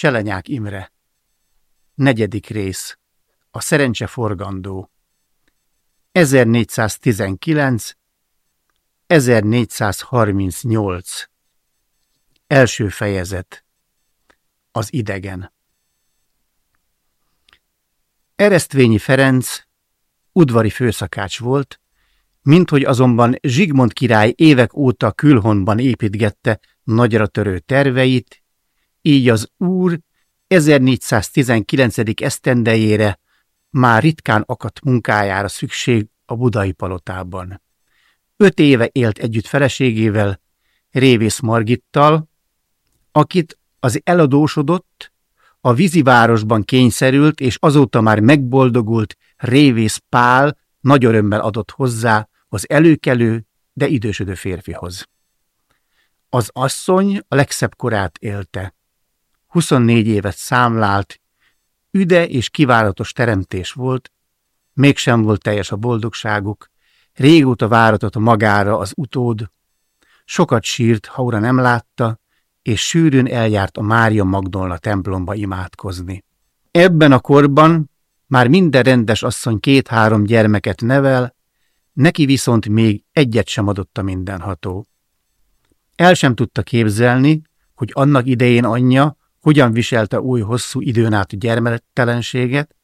Cselenyák Imre. Negyedik rész. A szerencse forgandó. 1419 1438 Első fejezet. Az idegen. Eresztvényi Ferenc udvari főszakács volt, minthogy azonban Zsigmond király évek óta külhonban építgette nagyra törő terveit, így az úr 1419. esztendejére már ritkán akadt munkájára szükség a budai palotában. Öt éve élt együtt feleségével, Révész Margittal, akit az eladósodott, a vízivárosban kényszerült, és azóta már megboldogult Révész Pál nagy örömmel adott hozzá az előkelő, de idősödő férfihoz. Az asszony a legszebb korát élte. 24 évet számlált, üde és kiváratos teremtés volt, mégsem volt teljes a boldogságuk, régóta váratott magára az utód, sokat sírt, ha ura nem látta, és sűrűn eljárt a Mária Magdolna templomba imádkozni. Ebben a korban már minden rendes asszony két-három gyermeket nevel, neki viszont még egyet sem adott a mindenható. El sem tudta képzelni, hogy annak idején anyja hogyan viselte új hosszú időn át a gyermektelenséget,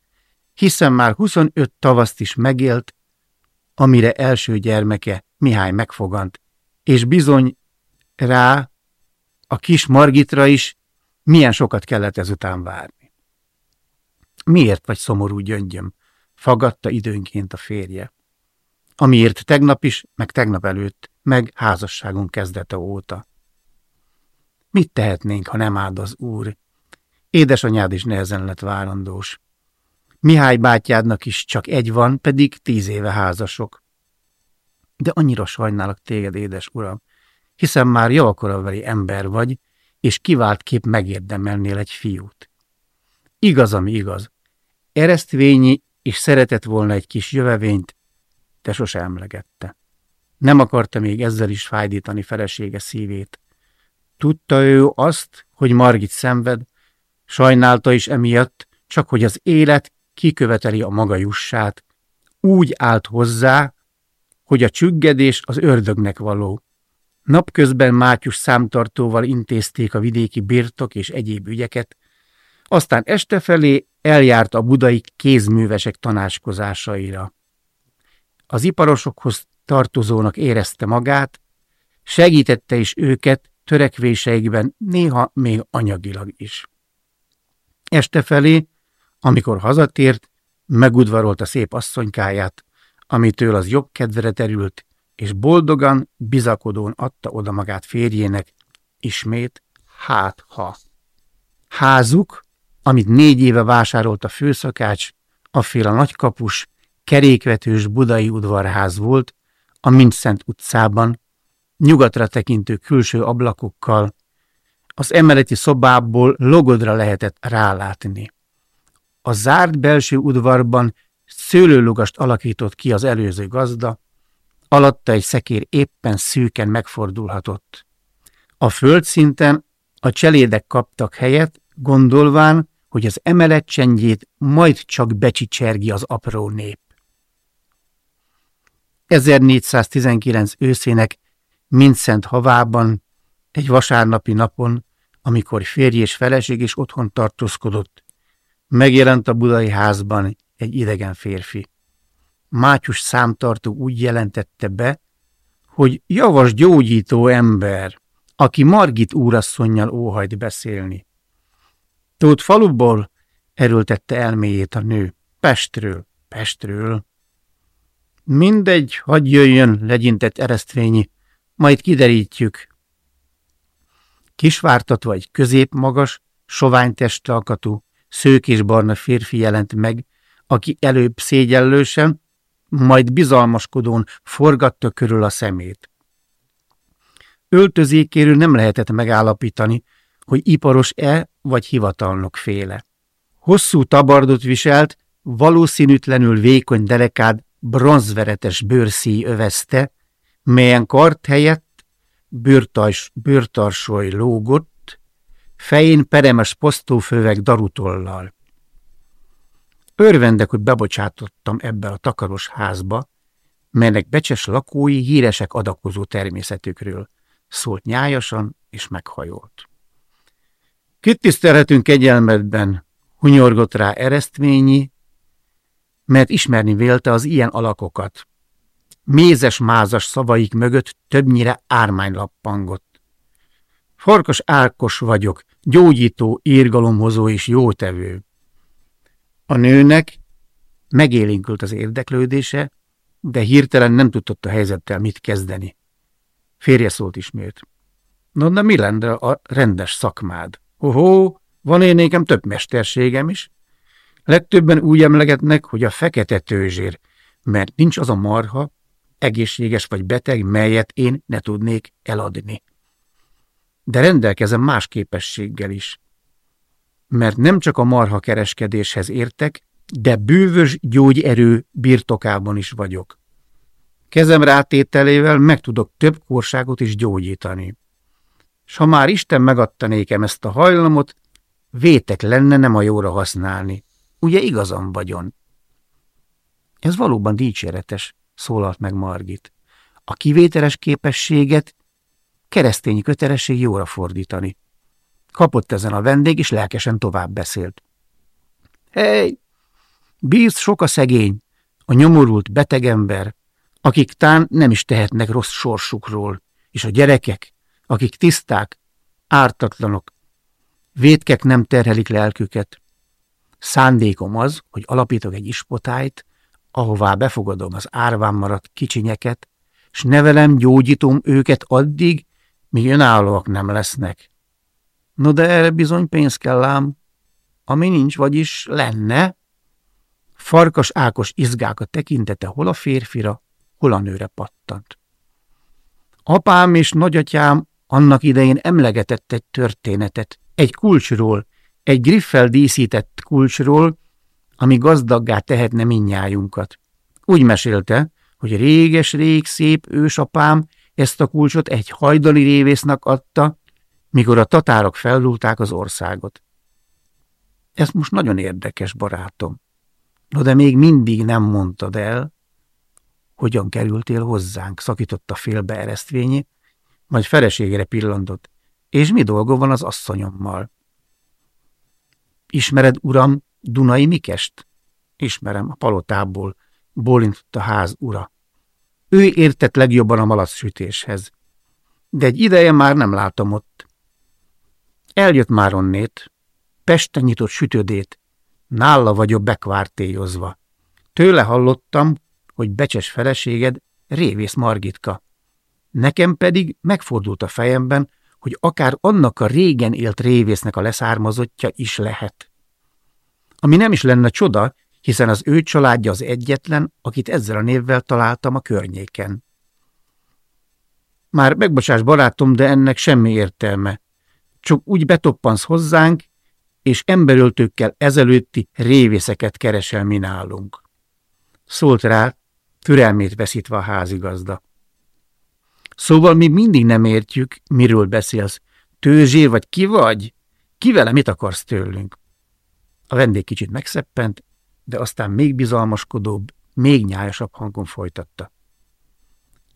hiszen már 25 tavaszt is megélt, amire első gyermeke Mihály megfogant, és bizony rá, a kis Margitra is milyen sokat kellett ezután várni. Miért vagy szomorú gyöngyöm? Fagadta időnként a férje. Amiért tegnap is, meg tegnap előtt, meg házasságunk kezdete óta. Mit tehetnénk, ha nem áld az úr? Édesanyád is nehezen lett várandós. Mihály bátyádnak is csak egy van, pedig tíz éve házasok. De annyira sajnálok téged, édes uram, hiszen már javakoraveli ember vagy, és kivált kép megérdemelnél egy fiút. Igaz, ami igaz. Eresztvényi és szeretett volna egy kis jövevényt, de sose emlegette. Nem akarta még ezzel is fájdítani felesége szívét. Tudta ő azt, hogy Margit szenved, sajnálta is emiatt, csak hogy az élet kiköveteli a maga jussát, úgy állt hozzá, hogy a csüggedés az ördögnek való. Napközben Mátyus számtartóval intézték a vidéki birtok és egyéb ügyeket, aztán este felé eljárt a budai kézművesek tanácskozásaira. Az iparosokhoz tartozónak érezte magát, segítette is őket törekvéseikben, néha még anyagilag is. Este felé, amikor hazatért, megudvarolt a szép asszonykáját, amitől az jobb kedvere terült, és boldogan, bizakodón adta oda magát férjének, ismét, hát ha. Házuk, amit négy éve vásárolt a főszakács, fél a nagykapus, kerékvetős budai udvarház volt, a Mindszent utcában, nyugatra tekintő külső ablakokkal, az emeleti szobából logodra lehetett rálátni. A zárt belső udvarban szőlőlugast alakított ki az előző gazda, alatta egy szekér éppen szűken megfordulhatott. A földszinten a cselédek kaptak helyet, gondolván, hogy az emelet csendjét majd csak becsicsergi az apró nép. 1419 őszének Mindszent havában, egy vasárnapi napon, amikor férj és feleség is otthon tartózkodott, megjelent a budai házban egy idegen férfi. Mátyus számtartó úgy jelentette be, hogy javas gyógyító ember, aki Margit úrasszonynal óhajt beszélni. Tóth faluból erőltette elméjét a nő. Pestről, Pestről. Mindegy, hagy jöjjön, legyintett eresztvényi, majd kiderítjük. Kisvártatva egy középmagas, sovány testalkatú, barna férfi jelent meg, aki előbb szégyellősen, majd bizalmaskodón forgatta körül a szemét. Öltözékéről nem lehetett megállapítani, hogy iparos-e vagy hivatalnok féle. Hosszú tabardot viselt, valószínűtlenül vékony derekád bronzveretes bőrszíj övezte, melyen kart helyett bőrtars, bőrtarsoly lógott, fején peremes posztófővek darutollal. Örvendek, hogy bebocsátottam ebbe a takaros házba, melynek becses lakói híresek adakozó természetükről, szólt nyájasan és meghajolt. Kit tisztelhetünk kegyelmedben, hunyorgott rá eresztményi, mert ismerni vélte az ilyen alakokat. Mézes-mázas szavaik mögött többnyire ármány lappangott. Farkas Ákos vagyok, gyógyító, írgalomhozó és jótevő. A nőnek megélénkült az érdeklődése, de hirtelen nem tudott a helyzettel mit kezdeni. Férje szólt ismét. No, de mi lenne a rendes szakmád? Ohó, van én nékem több mesterségem is. Legtöbben úgy emlegetnek, hogy a fekete tőzsér, mert nincs az a marha, egészséges vagy beteg, melyet én ne tudnék eladni. De rendelkezem más képességgel is. Mert nem csak a marha kereskedéshez értek, de bővös gyógyerő birtokában is vagyok. Kezem rátételével meg tudok több korságot is gyógyítani. S ha már Isten megadta nékem ezt a hajlamot, vétek lenne nem a jóra használni. Ugye igazam vagyon? Ez valóban dicséretes, szólalt meg Margit. A kivételes képességet keresztény kötelesség jóra fordítani. Kapott ezen a vendég, és lelkesen tovább beszélt. Hey, bíz sok a szegény, a nyomorult betegember, akik tán nem is tehetnek rossz sorsukról, és a gyerekek, akik tiszták, ártatlanok, vétkek nem terhelik lelküket. Szándékom az, hogy alapítok egy ispotájt, ahová befogadom az árván maradt kicsinyeket, s nevelem, gyógyítom őket addig, míg önállóak nem lesznek. No de erre bizony pénz kell ám, ami nincs, vagyis lenne. Farkas Ákos izgák a tekintete hol a férfira, hol a nőre pattant. Apám és nagyatyám annak idején emlegetett egy történetet, egy kulcsról, egy griffel díszített kulcsról, ami gazdaggá tehetne minnyájunkat. Úgy mesélte, hogy réges-rég szép ősapám ezt a kulcsot egy hajdali révésznek adta, mikor a tatárok fellulták az országot. Ez most nagyon érdekes, barátom. No, de még mindig nem mondtad el, hogyan kerültél hozzánk, szakította félbe eresztvényi, majd feleségére pillantott. És mi dolga van az asszonyommal? Ismered, uram, Dunai Mikest? Ismerem, a palotából, bólintott a ház ura. Ő értett legjobban a malacssütéshez. De egy ideje már nem látom ott. Eljött már onnét, Pesten nyitott sütődét, nála vagyok bekvártélyozva. Tőle hallottam, hogy becses feleséged Révész Margitka. Nekem pedig megfordult a fejemben, hogy akár annak a régen élt révésznek a leszármazottja is lehet. Ami nem is lenne csoda, hiszen az ő családja az egyetlen, akit ezzel a névvel találtam a környéken. Már megbocsáss barátom, de ennek semmi értelme. Csak úgy betoppansz hozzánk, és emberöltőkkel ezelőtti révészeket keresel mi nálunk. Szólt rá, türelmét veszítve a házigazda. Szóval mi mindig nem értjük, miről beszélsz. Tőzsé vagy ki vagy? Ki vele mit akarsz tőlünk? A vendég kicsit megszeppent, de aztán még bizalmaskodóbb, még nyájasabb hangon folytatta.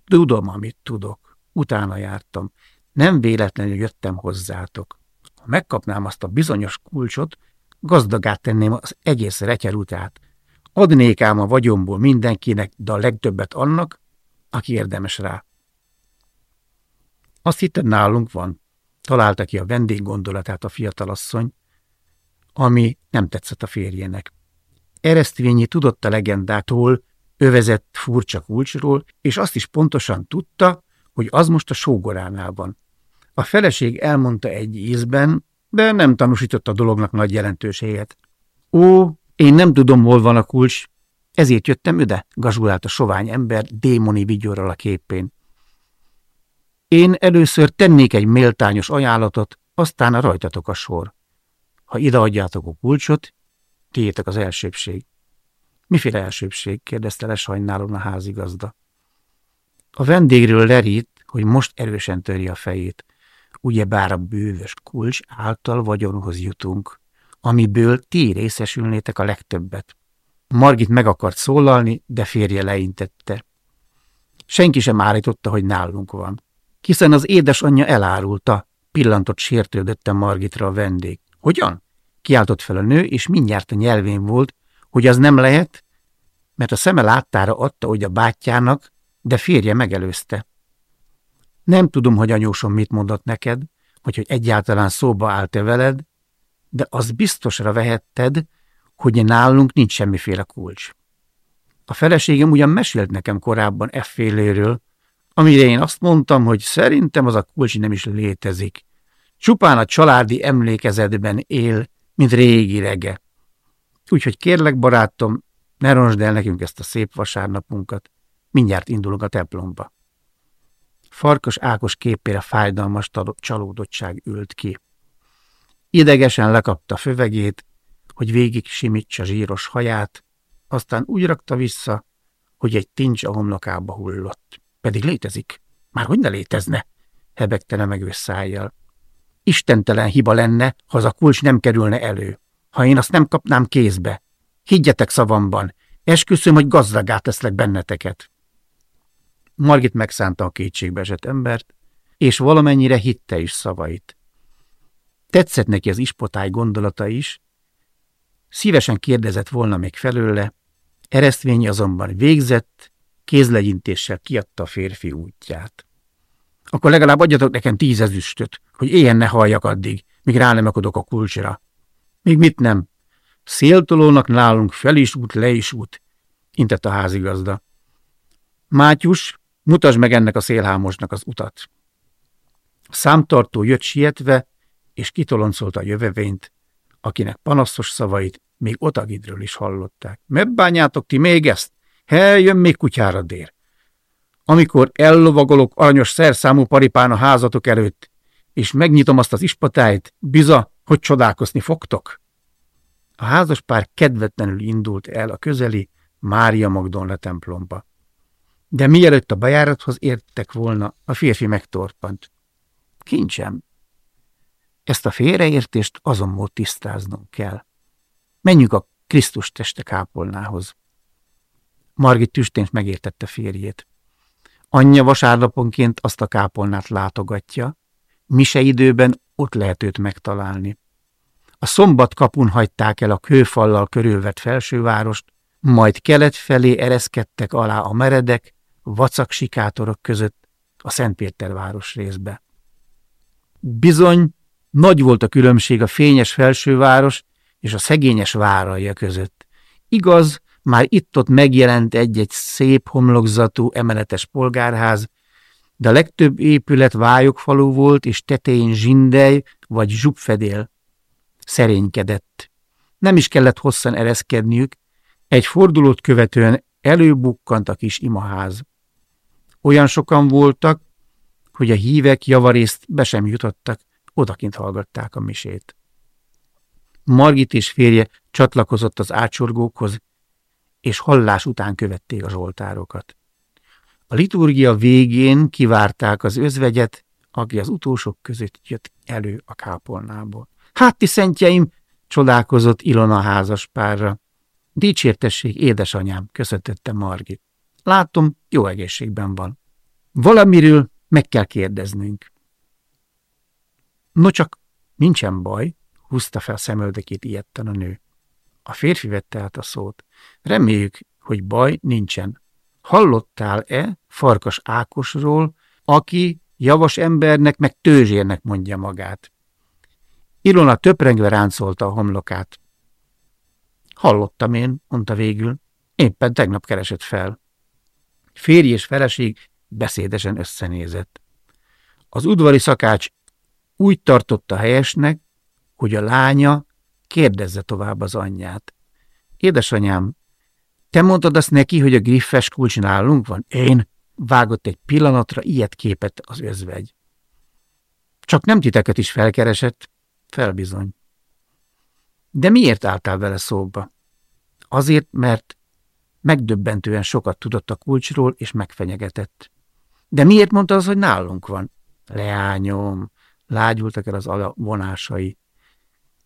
Tudom, amit tudok. Utána jártam. Nem véletlenül jöttem hozzátok. Ha megkapnám azt a bizonyos kulcsot, gazdagát tenném az egész retyerutát. Adnék ám a vagyomból mindenkinek, de a legtöbbet annak, aki érdemes rá. Azt hitted nálunk van, találta ki a vendég gondolatát a fiatalasszony, ami nem tetszett a férjének. Eresztvényi tudott a legendától, övezett furcsa kulcsról, és azt is pontosan tudta, hogy az most a sógoránál van. A feleség elmondta egy ízben, de nem tanúsította a dolognak nagy jelentőséget. Ó, én nem tudom, hol van a kulcs, ezért jöttem ide, gazsulált a sovány ember démoni vigyorral a képén. Én először tennék egy méltányos ajánlatot, aztán a rajtatok a sor. Ha ideadjátok a kulcsot, tiétek az elsőbség. Miféle elsőbség? kérdezte lesajnálon a házigazda. A vendégről lerít, hogy most erősen töri a fejét. ugyebár a bővös kulcs által vagyonhoz jutunk, amiből ti részesülnétek a legtöbbet. Margit meg akart szólalni, de férje leintette. Senki sem állította, hogy nálunk van. Hiszen az édesanyja elárulta, pillantott sértődötten Margitra a vendég. Hogyan? Kiáltott fel a nő, és mindjárt a nyelvén volt, hogy az nem lehet, mert a szeme láttára adta, hogy a bátyjának, de férje megelőzte. Nem tudom, hogy anyósom mit mondott neked, vagy hogy egyáltalán szóba állt-e veled, de az biztosra vehetted, hogy nálunk nincs semmiféle kulcs. A feleségem ugyan mesélt nekem korábban efféléről, amire én azt mondtam, hogy szerintem az a kulcs nem is létezik. Csupán a családi emlékezetben él, mint régi rege. Úgyhogy kérlek, barátom, ne ronsd el nekünk ezt a szép vasárnapunkat. Mindjárt indulunk a templomba. Farkas Ákos képére fájdalmas csalódottság ült ki. Idegesen lekapta fövegét, hogy végig simítsa zsíros haját, aztán úgy rakta vissza, hogy egy tincs a homlokába hullott. Pedig létezik. Már hogy ne létezne? hebegte remegő szájjal. Istentelen hiba lenne, ha az a kulcs nem kerülne elő. Ha én azt nem kapnám kézbe. Higgyetek szavamban, esküszöm, hogy gazdagát teszlek benneteket. Margit megszánta a kétségbe esett embert, és valamennyire hitte is szavait. Tetszett neki az ispotály gondolata is, szívesen kérdezett volna még felőle, Eresztvényi azonban végzett, kézlegyintéssel kiadta a férfi útját. Akkor legalább adjatok nekem tízezüstöt, hogy éjjel ne halljak addig, míg rá nem akadok a kulcsra. Még mit nem? Széltolónak nálunk fel is út, le is út, intett a házigazda. Mátyus, mutasd meg ennek a szélhámosnak az utat. A számtartó jött sietve, és kitoloncolta a jövevényt, akinek panaszos szavait még Otagidről is hallották. Megbányátok ti még ezt? He, jön még kutyára dér. Amikor ellovagolok aranyos szerszámú paripán a házatok előtt, és megnyitom azt az ispatájt, biza, hogy csodálkozni fogtok? A házas pár kedvetlenül indult el a közeli Mária Magdolna templomba. De mielőtt a bejárathoz értek volna, a férfi megtorpant. Kincsem, ezt a félreértést azonból tisztáznunk kell. Menjünk a Krisztus teste kápolnához. Margit tüstént megértette férjét. Anyja vasárnaponként azt a kápolnát látogatja, mise időben ott lehet őt megtalálni. A szombat kapun hagyták el a kőfallal körülvett felsővárost, majd kelet felé ereszkedtek alá a meredek, vacak sikátorok között a Szentpéterváros részbe. Bizony, nagy volt a különbség a fényes felsőváros és a szegényes váralja között. Igaz, már itt-ott megjelent egy-egy szép homlokzatú emeletes polgárház, de a legtöbb épület vályokfalú volt, és tetején zsindej vagy zsubfedél. Szerénykedett. Nem is kellett hosszan ereszkedniük, egy fordulót követően előbukkant a kis imaház. Olyan sokan voltak, hogy a hívek javarészt be sem jutottak, odakint hallgatták a misét. Margit és férje csatlakozott az ácsorgókhoz, és hallás után követték a zsoltárokat. A liturgia végén kivárták az özvegyet, aki az utolsók között jött elő a kápolnából. Hát ti szentjeim, csodálkozott Ilona házas párra. Dicsértesség, édesanyám, köszöntette Margit. Látom, jó egészségben van. Valamiről meg kell kérdeznünk. No csak nincsen baj, húzta fel szemöldekét ilyetten a nő. A férfi vette át a szót. Reméljük, hogy baj nincsen. Hallottál-e Farkas Ákosról, aki javas embernek meg tőzsérnek mondja magát? Ilona töprengve ráncolta a homlokát. Hallottam én, mondta végül. Éppen tegnap keresett fel. Férj és feleség beszédesen összenézett. Az udvari szakács úgy tartotta helyesnek, hogy a lánya kérdezze tovább az anyját. Édesanyám, te mondtad azt neki, hogy a griffes kulcs nálunk van? Én? Vágott egy pillanatra ilyet képet az özvegy. Csak nem titeket is felkeresett? Felbizony. De miért álltál vele szóba? Azért, mert megdöbbentően sokat tudott a kulcsról, és megfenyegetett. De miért mondta az, hogy nálunk van? Leányom, lágyultak el az vonásai.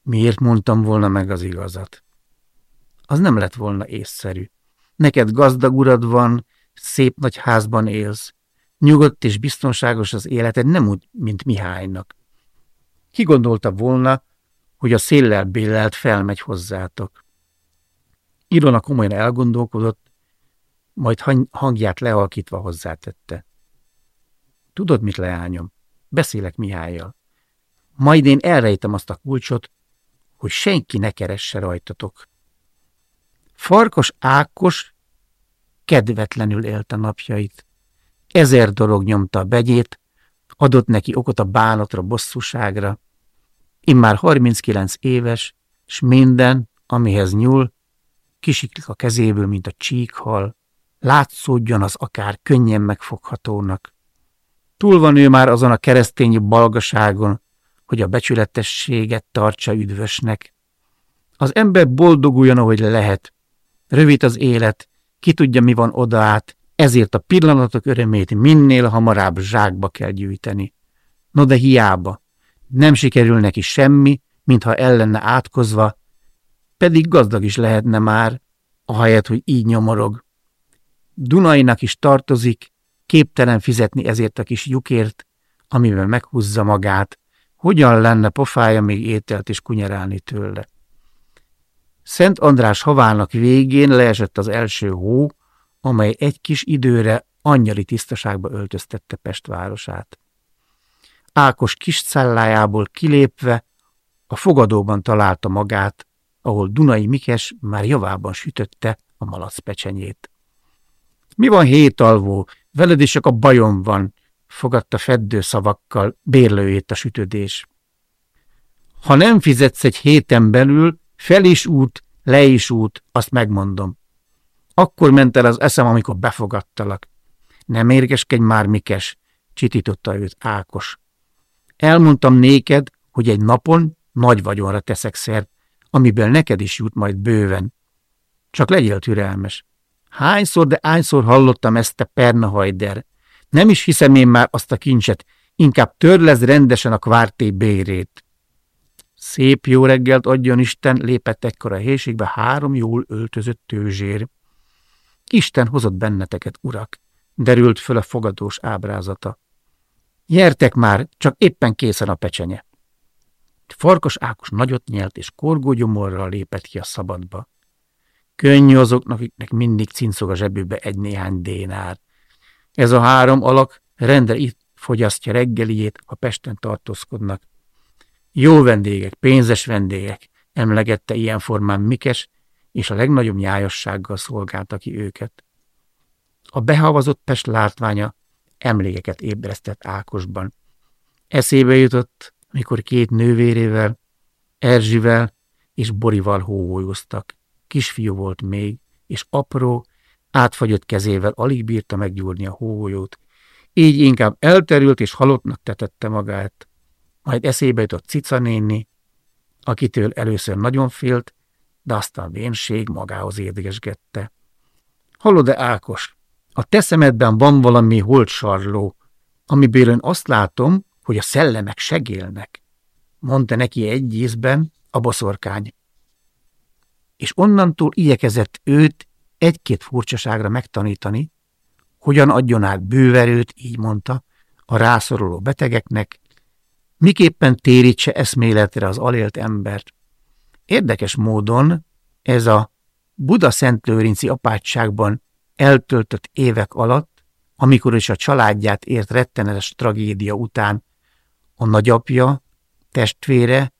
Miért mondtam volna meg az igazat? Az nem lett volna észszerű. Neked gazdag urad van, szép nagy házban élsz, nyugodt és biztonságos az életed, nem úgy, mint Mihálynak. Ki gondolta volna, hogy a széllel bélelt felmegy hozzátok? Irona komolyan elgondolkodott, majd hangját lealkítva hozzátette. Tudod mit, leányom? Beszélek Mihályjal. Majd én elrejtem azt a kulcsot, hogy senki ne keresse rajtatok. Farkas Ákos kedvetlenül élte napjait. Ezer dolog nyomta a begyét, adott neki okot a bánatra, bosszúságra. Immár 39 éves, s minden, amihez nyúl, kisiklik a kezéből, mint a csíkhal, látszódjon az akár könnyen megfoghatónak. Túl van ő már azon a keresztény balgaságon, hogy a becsületességet tartsa üdvösnek. Az ember boldoguljon, ahogy lehet. Rövid az élet, ki tudja, mi van oda át, ezért a pillanatok örömét minél hamarabb zsákba kell gyűjteni. No de hiába, nem sikerül neki semmi, mintha ellenne átkozva, pedig gazdag is lehetne már, ahelyett, hogy így nyomorog. Dunainak is tartozik, képtelen fizetni ezért a kis lyukért, amivel meghúzza magát, hogyan lenne pofája még ételt is kunyerálni tőle. Szent András havának végén leesett az első hó, amely egy kis időre annyali tisztaságba öltöztette Pest városát. Ákos kis cellájából kilépve a fogadóban találta magát, ahol Dunai Mikes már javában sütötte a malac pecsenyét. Mi van hétalvó, veled is csak a bajom van, fogadta feddő szavakkal bérlőjét a sütödés. Ha nem fizetsz egy héten belül, fel is út, le is út, azt megmondom. Akkor ment el az eszem, amikor befogadtalak. Nem érgeskedj már, Mikes, csitította őt Ákos. Elmondtam néked, hogy egy napon nagy vagyonra teszek szert, amiből neked is jut majd bőven. Csak legyél türelmes. Hányszor, de hányszor hallottam ezt a pernahajder. Nem is hiszem én már azt a kincset, inkább törlez rendesen a kvárté bérét. Szép jó reggelt adjon Isten, lépett ekkor a helységbe három jól öltözött tőzsér. Isten hozott benneteket, urak, derült föl a fogadós ábrázata. Gyertek már, csak éppen készen a pecsenye. Farkas Ákos nagyot nyelt, és korgógyomorral lépett ki a szabadba. Könnyű azoknak, akiknek mindig cincog a zsebübe egy-néhány dénár. Ez a három alak rendre itt fogyasztja reggeliét, ha Pesten tartózkodnak. Jó vendégek, pénzes vendégek, emlegette ilyen formán Mikes, és a legnagyobb nyájassággal szolgálta ki őket. A behavazott Pest látványa emlékeket ébresztett Ákosban. Eszébe jutott, mikor két nővérével, Erzsivel és Borival hóvolyoztak. Kisfiú volt még, és apró, átfagyott kezével alig bírta meggyúrni a hógolyót, így inkább elterült és halottnak tetette magát. Majd eszébe jutott Cica néni, akitől először nagyon félt, de aztán vénség magához érdekesgette. Hallod-e, Ákos, a te szemedben van valami holtsarló, amiből én azt látom, hogy a szellemek segélnek, mondta neki egy ízben a boszorkány. És onnantól igyekezett őt egy-két furcsaságra megtanítani, hogyan adjon át bőverőt, így mondta, a rászoruló betegeknek, miképpen térítse eszméletre az alélt embert. Érdekes módon ez a Buda Szent Lőrinci apátságban eltöltött évek alatt, amikor is a családját ért rettenetes tragédia után, a nagyapja, testvére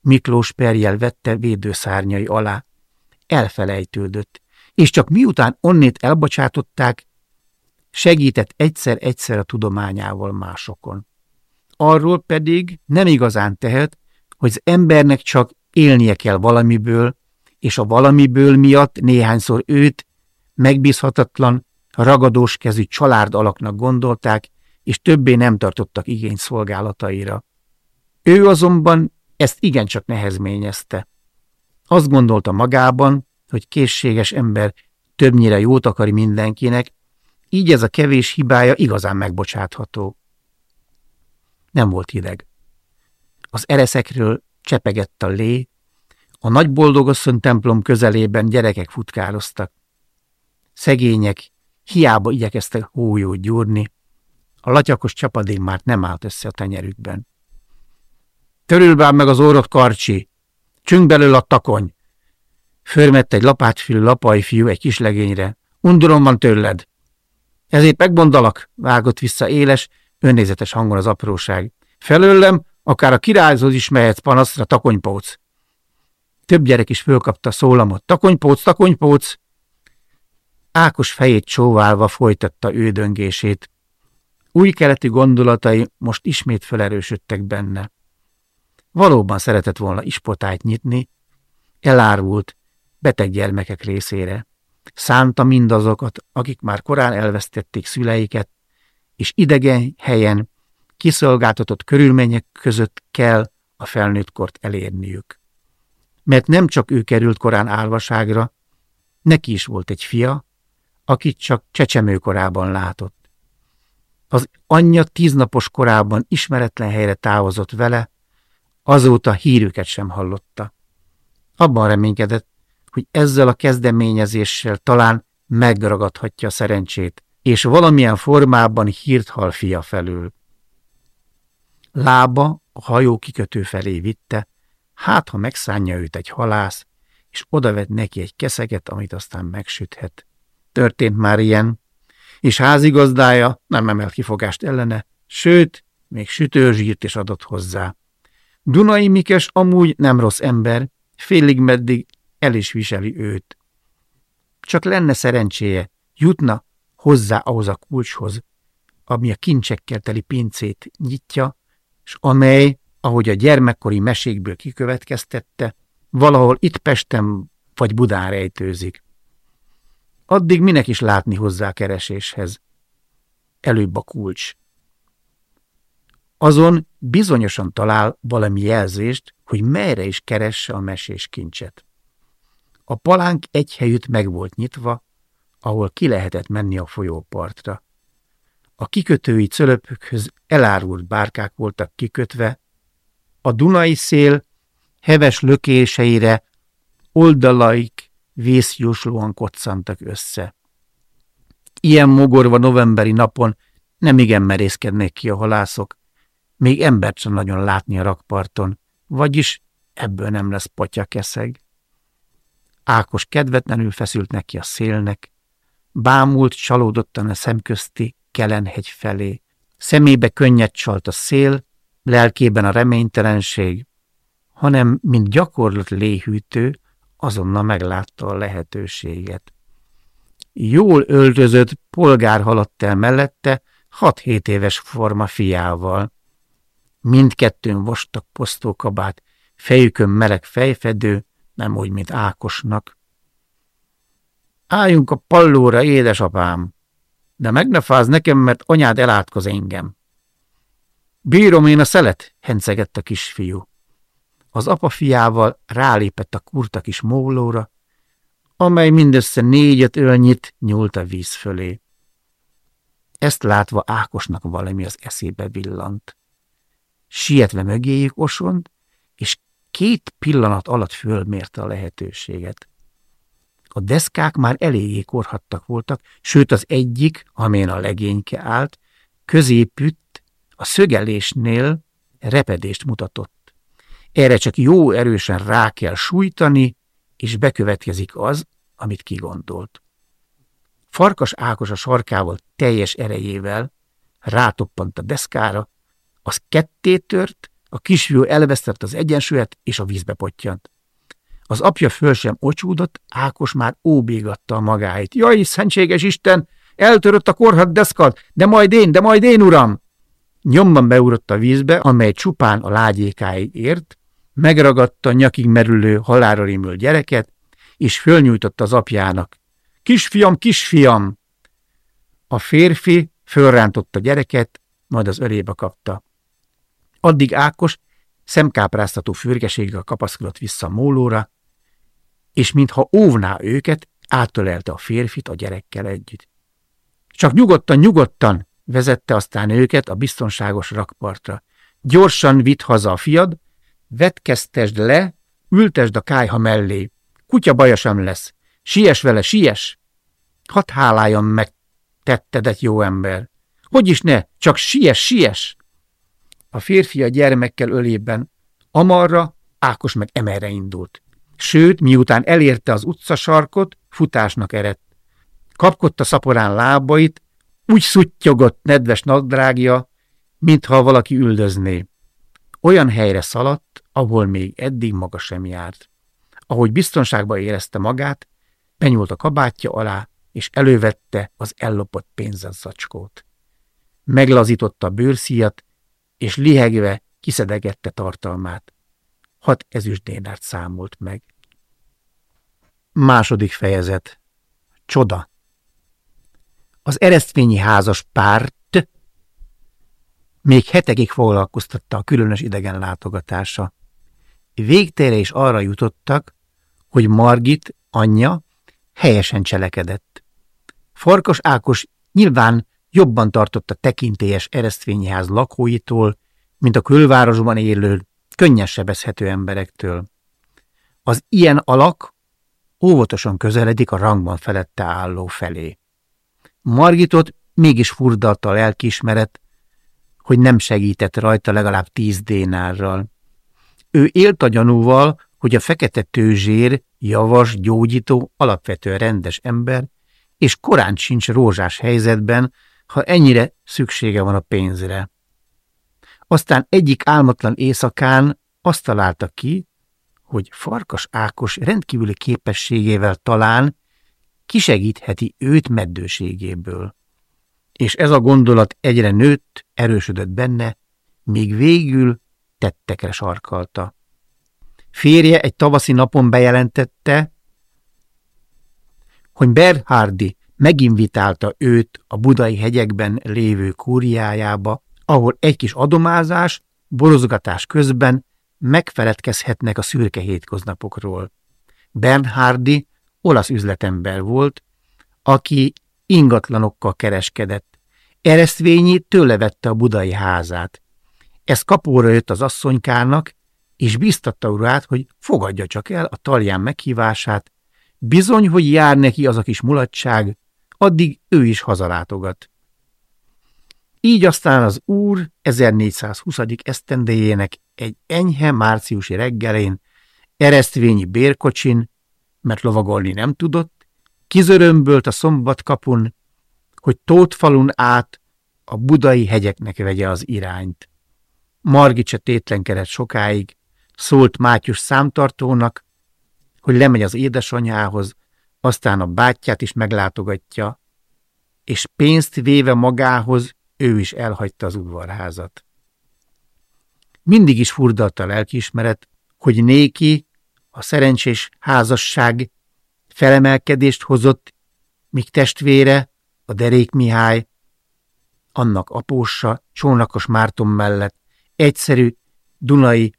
Miklós perjel vette védőszárnyai alá. Elfelejtődött, és csak miután onnét elbocsátották, segített egyszer-egyszer a tudományával másokon. Arról pedig nem igazán tehet, hogy az embernek csak élnie kell valamiből, és a valamiből miatt néhányszor őt megbízhatatlan, ragadós kezű család alaknak gondolták, és többé nem tartottak igény szolgálataira. Ő azonban ezt igencsak nehezményezte. Azt gondolta magában, hogy készséges ember többnyire jót akar mindenkinek, így ez a kevés hibája igazán megbocsátható. Nem volt hideg. Az ereszekről csepegett a lé, a nagy boldogasszony templom közelében gyerekek futkároztak. Szegények hiába igyekeztek hójót gyúrni, a latyakos csapadék már nem állt össze a tenyerükben. Törülbál meg az órot, karcsi! Csünk belőle a takony! Förmett egy lapátfülű lapai fiú egy kislegényre. Undulom van tőled! Ezért megmondalak, vágott vissza éles, önnézetes hangon az apróság. Felőlem, akár a királyzóz is mehetsz panaszra, takonypóc. Több gyerek is fölkapta a szólamot. Takonypóc, takonypóc! Ákos fejét csóválva folytatta ő döngését. Új keleti gondolatai most ismét felerősödtek benne. Valóban szeretett volna ispotályt nyitni, elárult, beteg gyermekek részére. Szánta mindazokat, akik már korán elvesztették szüleiket, és idegen helyen, kiszolgáltatott körülmények között kell a felnőtt kort elérniük. Mert nem csak ő került korán álvaságra, neki is volt egy fia, akit csak csecsemőkorában látott. Az anyja tíznapos korában ismeretlen helyre távozott vele, azóta hírüket sem hallotta. Abban reménykedett, hogy ezzel a kezdeményezéssel talán megragadhatja szerencsét, és valamilyen formában hírt hal fia felül. Lába a hajó kikötő felé vitte, hát ha megszánja őt egy halász, és odavet neki egy keszeget, amit aztán megsüthet. Történt már ilyen, és házigazdája nem emel kifogást ellene, sőt, még sütőzsírt is adott hozzá. Dunai Mikes amúgy nem rossz ember, félig meddig el is viseli őt. Csak lenne szerencséje, jutna hozzá ahhoz a kulcshoz, ami a kincsekkel teli pincét nyitja, és amely, ahogy a gyermekkori mesékből kikövetkeztette, valahol itt Pesten vagy Budán rejtőzik. Addig minek is látni hozzá kereséshez? Előbb a kulcs. Azon bizonyosan talál valami jelzést, hogy merre is keresse a mesés kincset. A palánk egy helyütt meg volt nyitva, ahol ki lehetett menni a folyópartra. A kikötői cölöpökhöz elárult bárkák voltak kikötve, a Dunai szél heves lökéseire oldalaik vészjóslóan koccantak össze. Ilyen mogorva novemberi napon nem igen merészkednek ki a halászok, még embert sem nagyon látni a rakparton, vagyis ebből nem lesz potyakeszeg. Ákos kedvetlenül feszült neki a szélnek, bámult csalódottan a szemközti kelenhegy felé. Szemébe könnyet csalt a szél, lelkében a reménytelenség, hanem, mint gyakorlat léhűtő, azonnal meglátta a lehetőséget. Jól öltözött polgár haladt el mellette, hat-hét éves forma fiával. Mindkettőn vastag posztókabát, fejükön meleg fejfedő, nem úgy, mint Ákosnak. Álljunk a pallóra, édesapám, de meg ne fáz nekem, mert anyád elátkoz engem. Bírom én a szelet, hencegett a kisfiú. Az apa fiával rálépett a kurta kis mólóra, amely mindössze négyet ölnyit nyúlt a víz fölé. Ezt látva Ákosnak valami az eszébe villant. Sietve mögéjük osont, két pillanat alatt fölmérte a lehetőséget. A deszkák már eléggé korhattak voltak, sőt az egyik, amelyen a legényke állt, középütt a szögelésnél repedést mutatott. Erre csak jó erősen rá kell sújtani, és bekövetkezik az, amit kigondolt. Farkas Ákos a sarkával teljes erejével rátoppant a deszkára, az ketté tört, a kisfiú elvesztett az egyensúlyát, és a vízbe pottyant. Az apja föl sem ocsúdott, Ákos már óbégatta a magáit. Jaj, szentséges Isten, eltörött a korhat deszkad, de majd én, de majd én, uram! Nyomban beugrott a vízbe, amely csupán a lágyékáig ért, megragadta nyakig merülő halára rémül gyereket, és fölnyújtotta az apjának. Kisfiam, kisfiam! A férfi fölrántotta gyereket, majd az ölébe kapta. Addig Ákos szemkápráztató fürgeséggel kapaszkodott vissza mólóra, és mintha óvná őket, átölelte a férfit a gyerekkel együtt. Csak nyugodtan, nyugodtan vezette aztán őket a biztonságos rakpartra. Gyorsan vidd haza a fiad, vetkeztesd le, ültesd a kájha mellé. Kutya baja sem lesz. Sies vele, sies! Hadd háláljam meg tettedet, jó ember. Hogy is ne, csak sies, sies! A férfi a gyermekkel ölében, amarra, Ákos meg emerre indult. Sőt, miután elérte az utcasarkot, futásnak eredt. Kapkodta szaporán lábait, úgy szuttyogott nedves nadrágja, mintha valaki üldözné. Olyan helyre szaladt, ahol még eddig maga sem járt. Ahogy biztonságban érezte magát, benyúlt a kabátja alá, és elővette az ellopott pénzzacskót. Meglazította a bőrszíjat, és lihegve kiszedegette tartalmát. Hat ezüstdénárt számolt meg. Második fejezet. Csoda. Az eresztvényi házas párt még hetekig foglalkoztatta a különös idegen látogatása. Végtére is arra jutottak, hogy Margit, anyja, helyesen cselekedett. Farkas Ákos nyilván jobban tartott a tekintélyes eresztvényi ház lakóitól, mint a külvárosban élő, könnyen sebezhető emberektől. Az ilyen alak óvatosan közeledik a rangban felette álló felé. Margitot mégis furdalta a lelkiismeret, hogy nem segített rajta legalább tíz dénárral. Ő élt a gyanúval, hogy a fekete tőzsér, javas, gyógyító, alapvetően rendes ember, és korán sincs rózsás helyzetben, ha ennyire szüksége van a pénzre. Aztán egyik álmatlan éjszakán azt találta ki, hogy Farkas Ákos rendkívüli képességével talán kisegítheti őt meddőségéből. És ez a gondolat egyre nőtt, erősödött benne, míg végül tettekre sarkalta. Férje egy tavaszi napon bejelentette, hogy Berhardi meginvitálta őt a budai hegyekben lévő kúriájába, ahol egy kis adomázás, borozgatás közben megfeledkezhetnek a szürke hétköznapokról. Bernhardi olasz üzletember volt, aki ingatlanokkal kereskedett. Eresztvényi tőle vette a budai házát. Ez kapóra jött az asszonykának, és biztatta urát, hogy fogadja csak el a talján meghívását, bizony, hogy jár neki az a kis mulatság, addig ő is hazalátogat. Így aztán az úr 1420. esztendejének egy enyhe márciusi reggelén eresztvényi bérkocsin, mert lovagolni nem tudott, kizörömbölt a szombatkapun, hogy Tótfalun át a budai hegyeknek vegye az irányt. Margit se tétlenkedett sokáig, szólt Mátyus számtartónak, hogy lemegy az édesanyához, aztán a bátyját is meglátogatja, és pénzt véve magához ő is elhagyta az udvarházat. Mindig is furdalta a lelkiismeret, hogy néki a szerencsés házasság felemelkedést hozott, míg testvére, a Derék Mihály, annak apósa, Csónakos Márton mellett egyszerű Dunai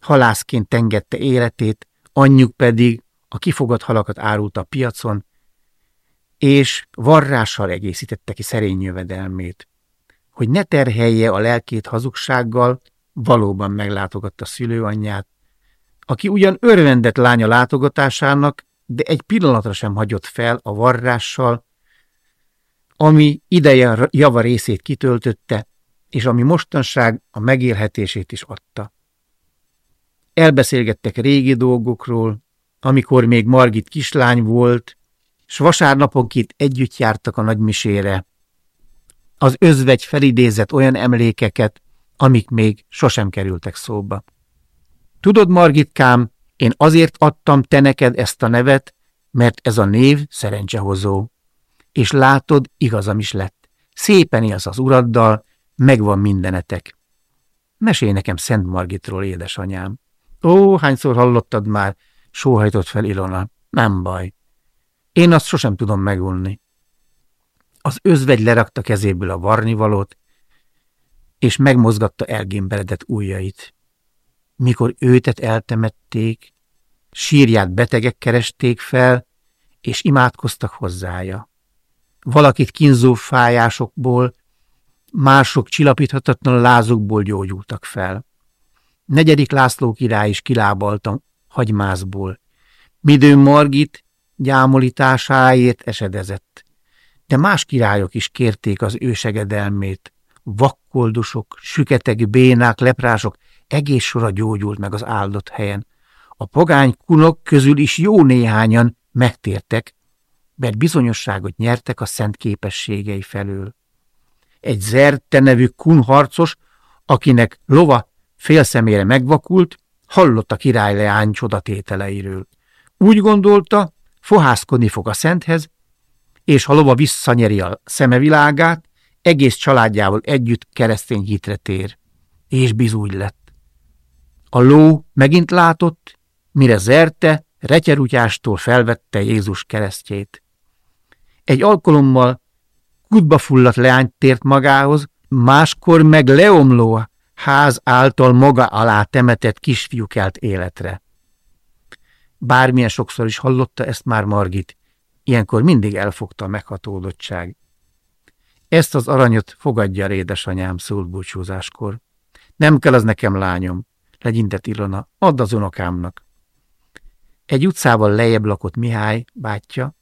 halászként tengette életét, anyjuk pedig a kifogott halakat árult a piacon, és varrással egészítette ki szerény jövedelmét. Hogy ne terhelje a lelkét hazugsággal, valóban meglátogatta szülőanyját, aki ugyan örvendett lánya látogatásának, de egy pillanatra sem hagyott fel a varrással, ami ideje java részét kitöltötte, és ami mostanság a megélhetését is adta. Elbeszélgettek régi dolgokról, amikor még Margit kislány volt, s vasárnaponként együtt jártak a nagymisére. Az özvegy felidézett olyan emlékeket, amik még sosem kerültek szóba. Tudod, Margitkám, én azért adtam te neked ezt a nevet, mert ez a név szerencsehozó. És látod, igazam is lett. Szépen élsz az uraddal, megvan mindenetek. Mesélj nekem Szent Margitról, édesanyám. Ó, hányszor hallottad már, sóhajtott fel Ilona. Nem baj. Én azt sosem tudom megunni. Az özvegy lerakta kezéből a varnivalót, és megmozgatta elgémberedett ujjait. Mikor őtet eltemették, sírját betegek keresték fel, és imádkoztak hozzája. Valakit kínzó fájásokból, mások csillapíthatatlan lázukból gyógyultak fel. Negyedik László király is kilábaltam hagymászból. Midő Margit gyámolításáért esedezett. De más királyok is kérték az ősegedelmét. Vakkoldusok, süketek, bénák, leprások, egész sora gyógyult meg az áldott helyen. A pogány kunok közül is jó néhányan megtértek, mert bizonyosságot nyertek a szent képességei felől. Egy Zerte nevű kunharcos, akinek lova félszemére megvakult, hallott a királyleány csodatételeiről. Úgy gondolta, fohászkodni fog a szenthez, és ha lova visszanyeri a szemevilágát, egész családjával együtt keresztény hitre tér. És bizúgy lett. A ló megint látott, mire zerte, retyerutyástól felvette Jézus keresztjét. Egy alkalommal kutba fulladt leány tért magához, máskor meg leomló ház által maga alá temetett kisfiú kelt életre. Bármilyen sokszor is hallotta ezt már Margit, ilyenkor mindig elfogta a meghatódottság. Ezt az aranyot fogadja a édesanyám, szólt búcsúzáskor. Nem kell az nekem, lányom, legyintett Ilona, add az unokámnak. Egy utcával lejjebb lakott Mihály, bátyja,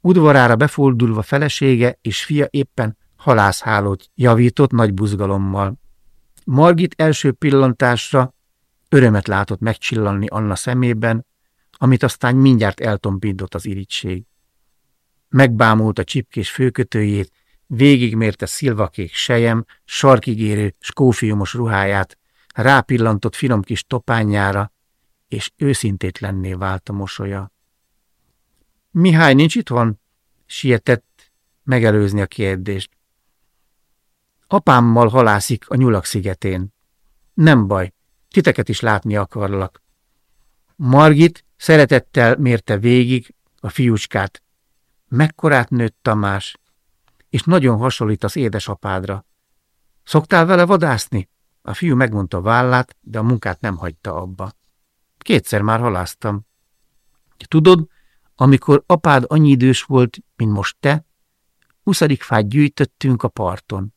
udvarára befordulva felesége és fia éppen halászhálót javított nagy buzgalommal. Margit első pillantásra örömet látott megcsillanni Anna szemében, amit aztán mindjárt eltompított az irigység. Megbámult a csipkés főkötőjét, végigmérte szilvakék sejem, sarkigérő, skófiumos ruháját, rápillantott finom kis topányára, és őszintétlenné vált a mosolya. Mihály nincs itthon? sietett megelőzni a kérdést. Apámmal halászik a nyulak szigetén. Nem baj, titeket is látni akarlak. Margit szeretettel mérte végig a fiúcskát. Mekkorát nőtt Tamás, és nagyon hasonlít az édesapádra. Szoktál vele vadászni? A fiú megmondta vállát, de a munkát nem hagyta abba. Kétszer már haláztam. Tudod, amikor apád annyi idős volt, mint most te, huszadik fát gyűjtöttünk a parton.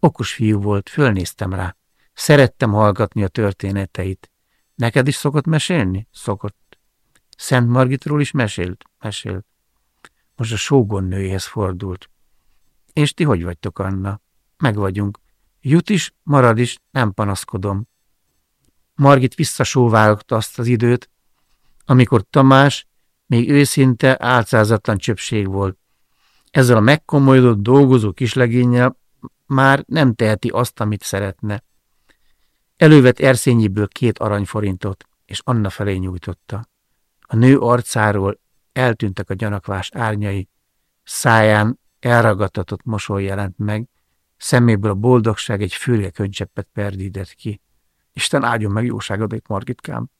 Okos fiú volt, fölnéztem rá. Szerettem hallgatni a történeteit. Neked is szokott mesélni? Szokott. Szent Margitról is mesélt? Mesélt. Most a sógon nőjéhez fordult. És ti hogy vagytok, Anna? Meg vagyunk. Jut is, marad is, nem panaszkodom. Margit visszasóválogta azt az időt, amikor Tamás még őszinte, álcázatlan csöpség volt. Ezzel a megkomolyodott, dolgozó kislegényel már nem teheti azt, amit szeretne. Elővet erszényiből két aranyforintot, és Anna felé nyújtotta. A nő arcáról eltűntek a gyanakvás árnyai, száján elragadtatott mosoly jelent meg, szeméből a boldogság egy fürge könycseppet perdített ki. Isten áldjon meg jóságodét, Margitkám.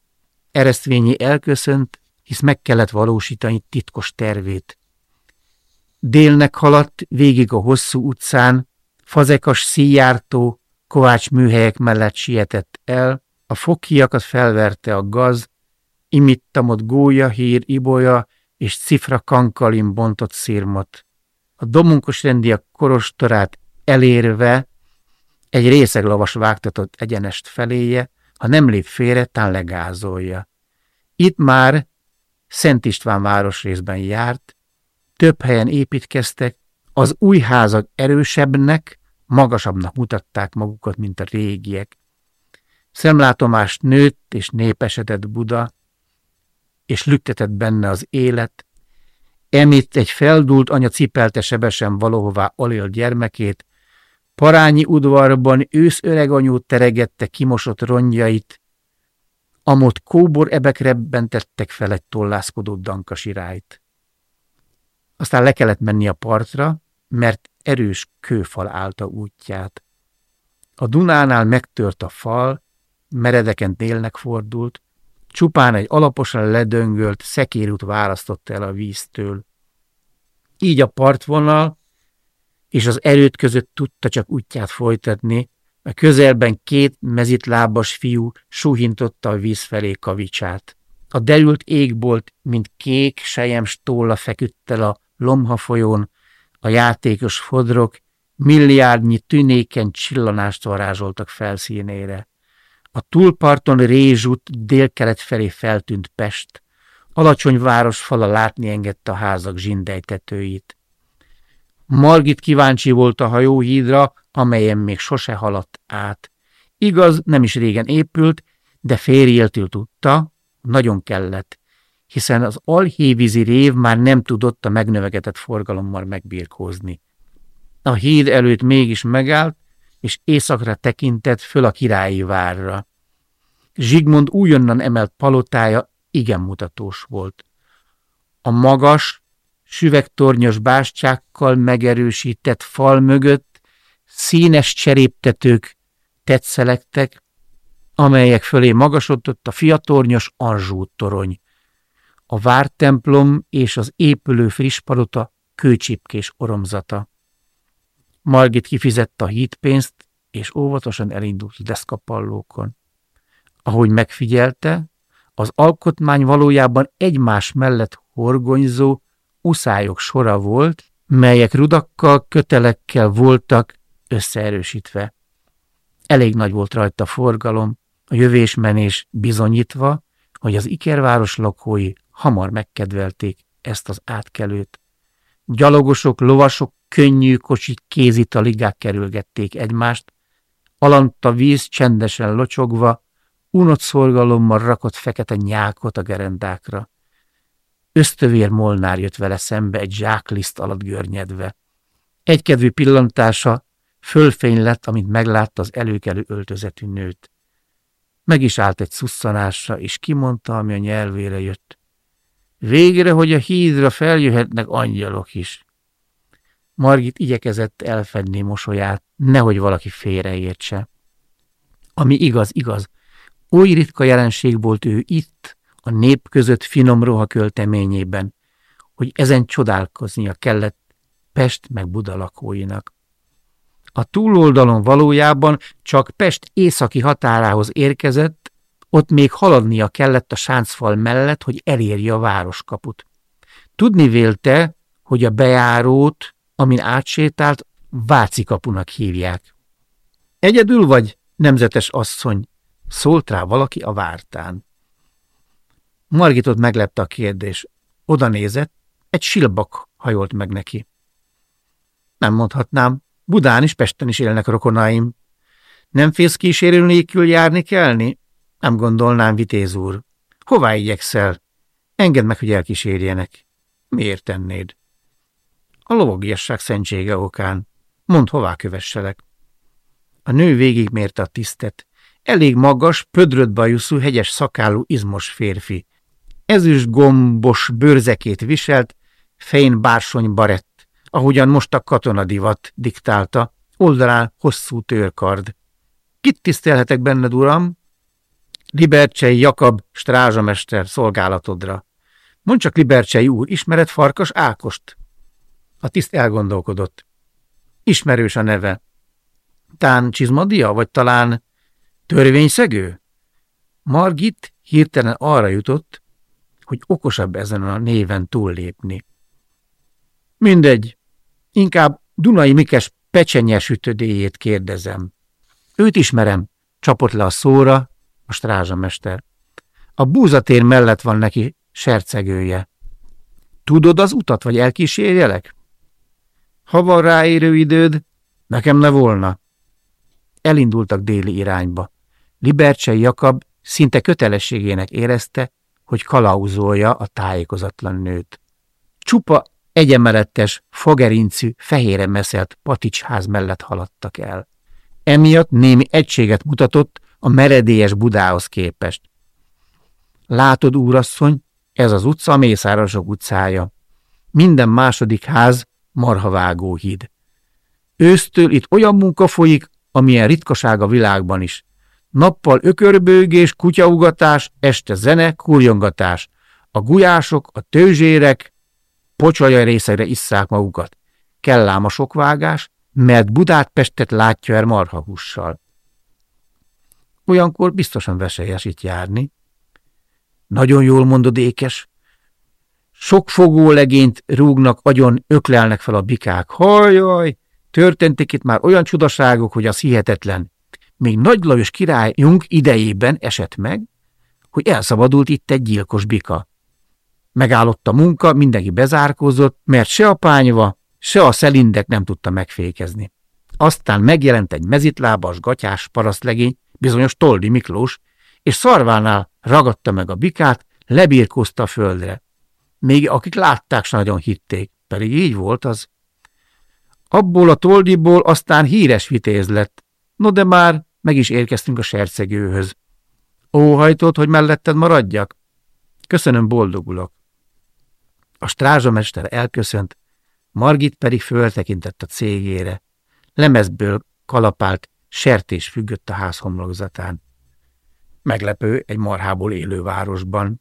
Eresztvényi elköszönt, hisz meg kellett valósítani titkos tervét. Délnek haladt végig a hosszú utcán, fazekas szíjártó, kovács műhelyek mellett sietett el, a fokiakat felverte a gaz, imittamot gólya, hír, ibolya és cifra kankalin bontott szirmot. A domunkos rendiak korostorát elérve egy részeglavas vágtatott egyenest feléje, ha nem lép félre, tán legázolja. Itt már Szent István városrészben járt, több helyen építkeztek, az új házak erősebbnek, magasabbnak mutatták magukat, mint a régiek. Szemlátomás nőtt és népesedett Buda, és lüktetett benne az élet, emitt egy feldult anya cipelte sebesen valahová alél gyermekét, parányi udvarban ősz öreganyú teregette kimosott rongyait, amott kóbor ebek rebbentettek fel egy tollászkodó dankasirályt. Aztán le kellett menni a partra, mert erős kőfal állta útját. A Dunánál megtört a fal, meredeken délnek fordult, csupán egy alaposan ledöngölt szekérút választotta el a víztől. Így a partvonal és az erőt között tudta csak útját folytatni, a közelben két mezitlábas fiú suhintotta a víz felé kavicsát. A derült égbolt, mint kék sejem stóla feküdt el a lomha folyón, a játékos fodrok milliárdnyi tünéken csillanást varázsoltak felszínére. A túlparton Rézsút délkelet felé feltűnt Pest, alacsony városfala látni engedte a házak zsindejtetőit. Margit kíváncsi volt a hajóhídra, amelyen még sose haladt át. Igaz, nem is régen épült, de férjéltől tudta, nagyon kellett, hiszen az alhévízi rév már nem tudott a megnövegetett forgalommal megbírkózni. A híd előtt mégis megállt, és északra tekintett föl a királyi várra. Zsigmond újonnan emelt palotája igen mutatós volt. A magas, süvegtornyos bástyákkal megerősített fal mögött színes cseréptetők tetszelektek, amelyek fölé magasodott a fiatornyos Anzsú torony. A vártemplom és az épülő friss palota kőcsipkés oromzata. Margit kifizette a hídpénzt, és óvatosan elindult deszkapallókon. Ahogy megfigyelte, az alkotmány valójában egymás mellett horgonyzó uszályok sora volt, melyek rudakkal, kötelekkel voltak összeerősítve. Elég nagy volt rajta forgalom, a jövésmenés bizonyítva, hogy az Ikerváros lakói hamar megkedvelték ezt az átkelőt. Gyalogosok, lovasok, könnyű kocsik, kézitaligák kerülgették egymást, alant a víz csendesen locsogva, unott szorgalommal rakott fekete nyákot a gerendákra. Ösztövér Molnár jött vele szembe egy zsákliszt alatt görnyedve. Egykedvű pillantása fölfény lett, amint meglátta az előkelő öltözetű nőt. Meg is állt egy szusszanásra, és kimondta, ami a nyelvére jött. Végre, hogy a hídra feljöhetnek angyalok is. Margit igyekezett elfedni mosolyát, nehogy valaki félreértse. Ami igaz, igaz. Oly ritka jelenség volt ő itt, a nép között finom roha költeményében, hogy ezen csodálkoznia kellett Pest meg Buda lakóinak. A túloldalon valójában csak Pest északi határához érkezett, ott még haladnia kellett a sáncfal mellett, hogy elérje a városkaput. Tudni vélte, hogy a bejárót amin átsétált, Váci kapunak hívják. Egyedül vagy, nemzetes asszony? Szólt rá valaki a vártán. Margitot meglepte a kérdés. Oda nézett, egy silbak hajolt meg neki. Nem mondhatnám, Budán is Pesten is élnek rokonaim. Nem félsz kísérő nélkül járni kelni? Nem gondolnám, vitéz úr. Hová igyekszel? Engedd meg, hogy elkísérjenek. Miért tennéd? A lovagiasság szentsége okán. Mondd, hová kövesselek. A nő végigmérte a tisztet. Elég magas, pödrött bajuszú, hegyes szakálú, izmos férfi. Ezüst gombos bőrzekét viselt, fején bársony barett, ahogyan most a katonadivat diktálta, oldalán hosszú törkard. Kit tisztelhetek benned, uram? Libercsei Jakab, strázsamester szolgálatodra. Mondd csak, Libercsei úr, ismered Farkas Ákost? A tiszt elgondolkodott. Ismerős a neve. Tán Csizmadia, vagy talán törvényszegő? Margit hirtelen arra jutott, hogy okosabb ezen a néven túllépni. Mindegy, inkább Dunai Mikes pecsenyes ütödéjét kérdezem. Őt ismerem, csapott le a szóra a strázsamester. A búzatér mellett van neki sercegője. Tudod az utat, vagy elkísérjelek? Ha van ráérő időd, nekem ne volna. Elindultak déli irányba. Libercsei Jakab szinte kötelességének érezte, hogy kalauzolja a tájékozatlan nőt. Csupa egyemelettes, fogerincű, fehére meszelt paticsház mellett haladtak el. Emiatt némi egységet mutatott a meredélyes Budához képest. Látod, úrasszony, ez az utca a Mészárosok utcája. Minden második ház marhavágóhíd. Ősztől itt olyan munka folyik, amilyen ritkaság a világban is. Nappal ökörbőgés, kutyaugatás, este zene, kurjongatás. A gulyások, a tőzsérek pocsolya részegre isszák magukat. Kell ám a sokvágás, mert Budát Pestet látja el marhahússal. Olyankor biztosan veszélyes itt járni. Nagyon jól mondod, ékes, sok fogó legényt rúgnak, agyon öklelnek fel a bikák. Hajjaj! Történtek itt már olyan csudaságok, hogy az hihetetlen. Még Nagy Lajos királyunk idejében esett meg, hogy elszabadult itt egy gyilkos bika. Megállott a munka, mindenki bezárkózott, mert se a pányva, se a szelindek nem tudta megfékezni. Aztán megjelent egy mezitlábas, gatyás parasztlegény, bizonyos Toldi Miklós, és szarvánál ragadta meg a bikát, lebírkozta a földre. Még akik látták, s nagyon hitték, pedig így volt az. Abból a toldiból aztán híres vitéz lett. No de már meg is érkeztünk a sercegőhöz. Óhajtott, hogy melletted maradjak? Köszönöm, boldogulok. A strázsamester elköszönt, Margit pedig föltekintett a cégére. Lemezből kalapált sertés függött a ház homlokzatán. Meglepő egy marhából élő városban.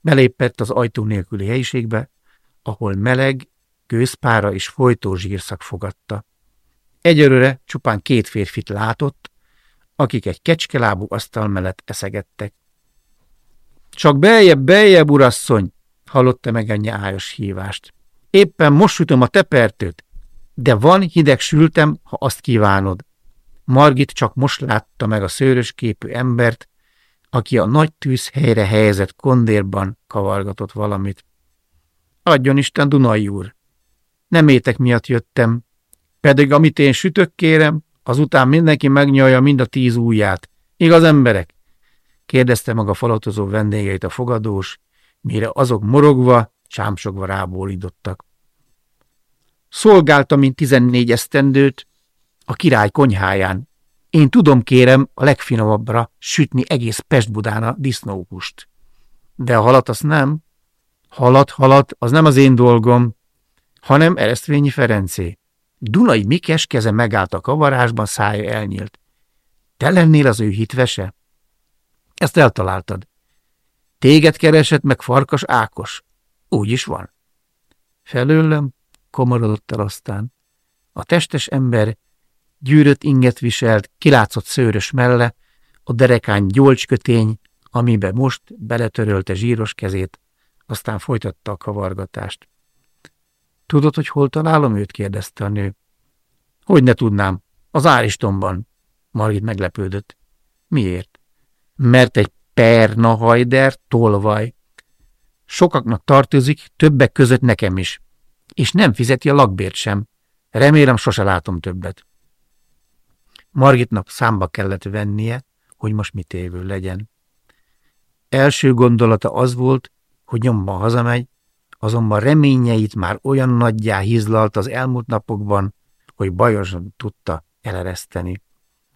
Belépett az ajtó nélküli helyiségbe, ahol meleg, gőzpára és folytó zsírszak fogadta. Egyelőre csupán két férfit látott, akik egy kecskelábú asztal mellett eszegettek. Csak beljebb, beljebb, urasszony! hallotta meg ennyi ájos hívást. Éppen most sütöm a tepertőt, de van hideg sültem, ha azt kívánod. Margit csak most látta meg a szőrös képű embert, aki a nagy tűz helyre helyezett kondérban kavargatott valamit. Adjon Isten, Dunai úr! Nem étek miatt jöttem, pedig amit én sütök kérem, azután mindenki megnyalja mind a tíz ujját. Igaz, emberek? kérdezte meg a falatozó vendégeit a fogadós, mire azok morogva, csámsogva rábólidottak. Szolgáltam, mint tizennégy esztendőt, a király konyháján. Én tudom, kérem, a legfinomabbra sütni egész Pestbudán a disznóhust. De a halat az nem. Halat, halat, az nem az én dolgom, hanem Eresztvényi Ferencé. Dunai Mikes keze megállt a kavarásban, szája elnyílt. Te lennél az ő hitvese? Ezt eltaláltad. Téged keresett meg Farkas Ákos. Úgy is van. Felőlem komorodott el aztán. A testes ember gyűrött inget viselt, kilátszott szőrös melle, a derekán gyolcskötény, amibe most beletörölte zsíros kezét, aztán folytatta a kavargatást. Tudod, hogy hol találom őt? kérdezte a nő. Hogy ne tudnám? Az Áristomban. Margit meglepődött. Miért? Mert egy perna hajder tolvaj. Sokaknak tartozik, többek között nekem is. És nem fizeti a lakbért sem. Remélem, sose látom többet. Margitnak számba kellett vennie, hogy most mit évő legyen. Első gondolata az volt, hogy nyomban hazamegy, azonban reményeit már olyan nagyjá hízlalt az elmúlt napokban, hogy bajosan tudta elereszteni.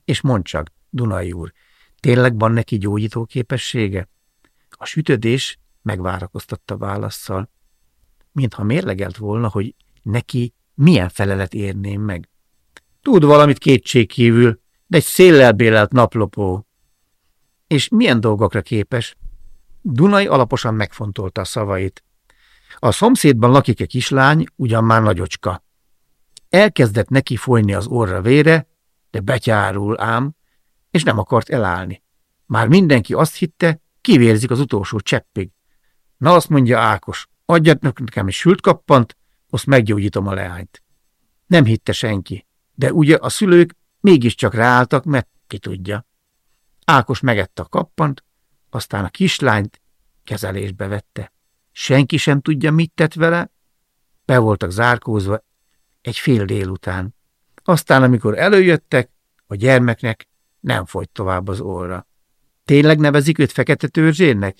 És mondd csak, Dunai úr, tényleg van neki gyógyító képessége? A sütödés megvárakoztatta válaszszal, mintha mérlegelt volna, hogy neki milyen felelet érném meg. Tud valamit kétségkívül, de egy széllel bélelt naplopó. És milyen dolgokra képes? Dunai alaposan megfontolta a szavait. A szomszédban lakik egy kislány, ugyan már nagyocska. Elkezdett neki folyni az orra vére, de betyárul ám, és nem akart elállni. Már mindenki azt hitte, kivérzik az utolsó cseppig. Na azt mondja Ákos, adjatok nekem egy sült kappant, azt meggyógyítom a leányt. Nem hitte senki, de ugye a szülők mégiscsak ráálltak, mert ki tudja. Ákos megette a kappant, aztán a kislányt kezelésbe vette. Senki sem tudja, mit tett vele. Be voltak zárkózva egy fél délután. Aztán, amikor előjöttek, a gyermeknek nem folyt tovább az óra. Tényleg nevezik őt fekete törzsének?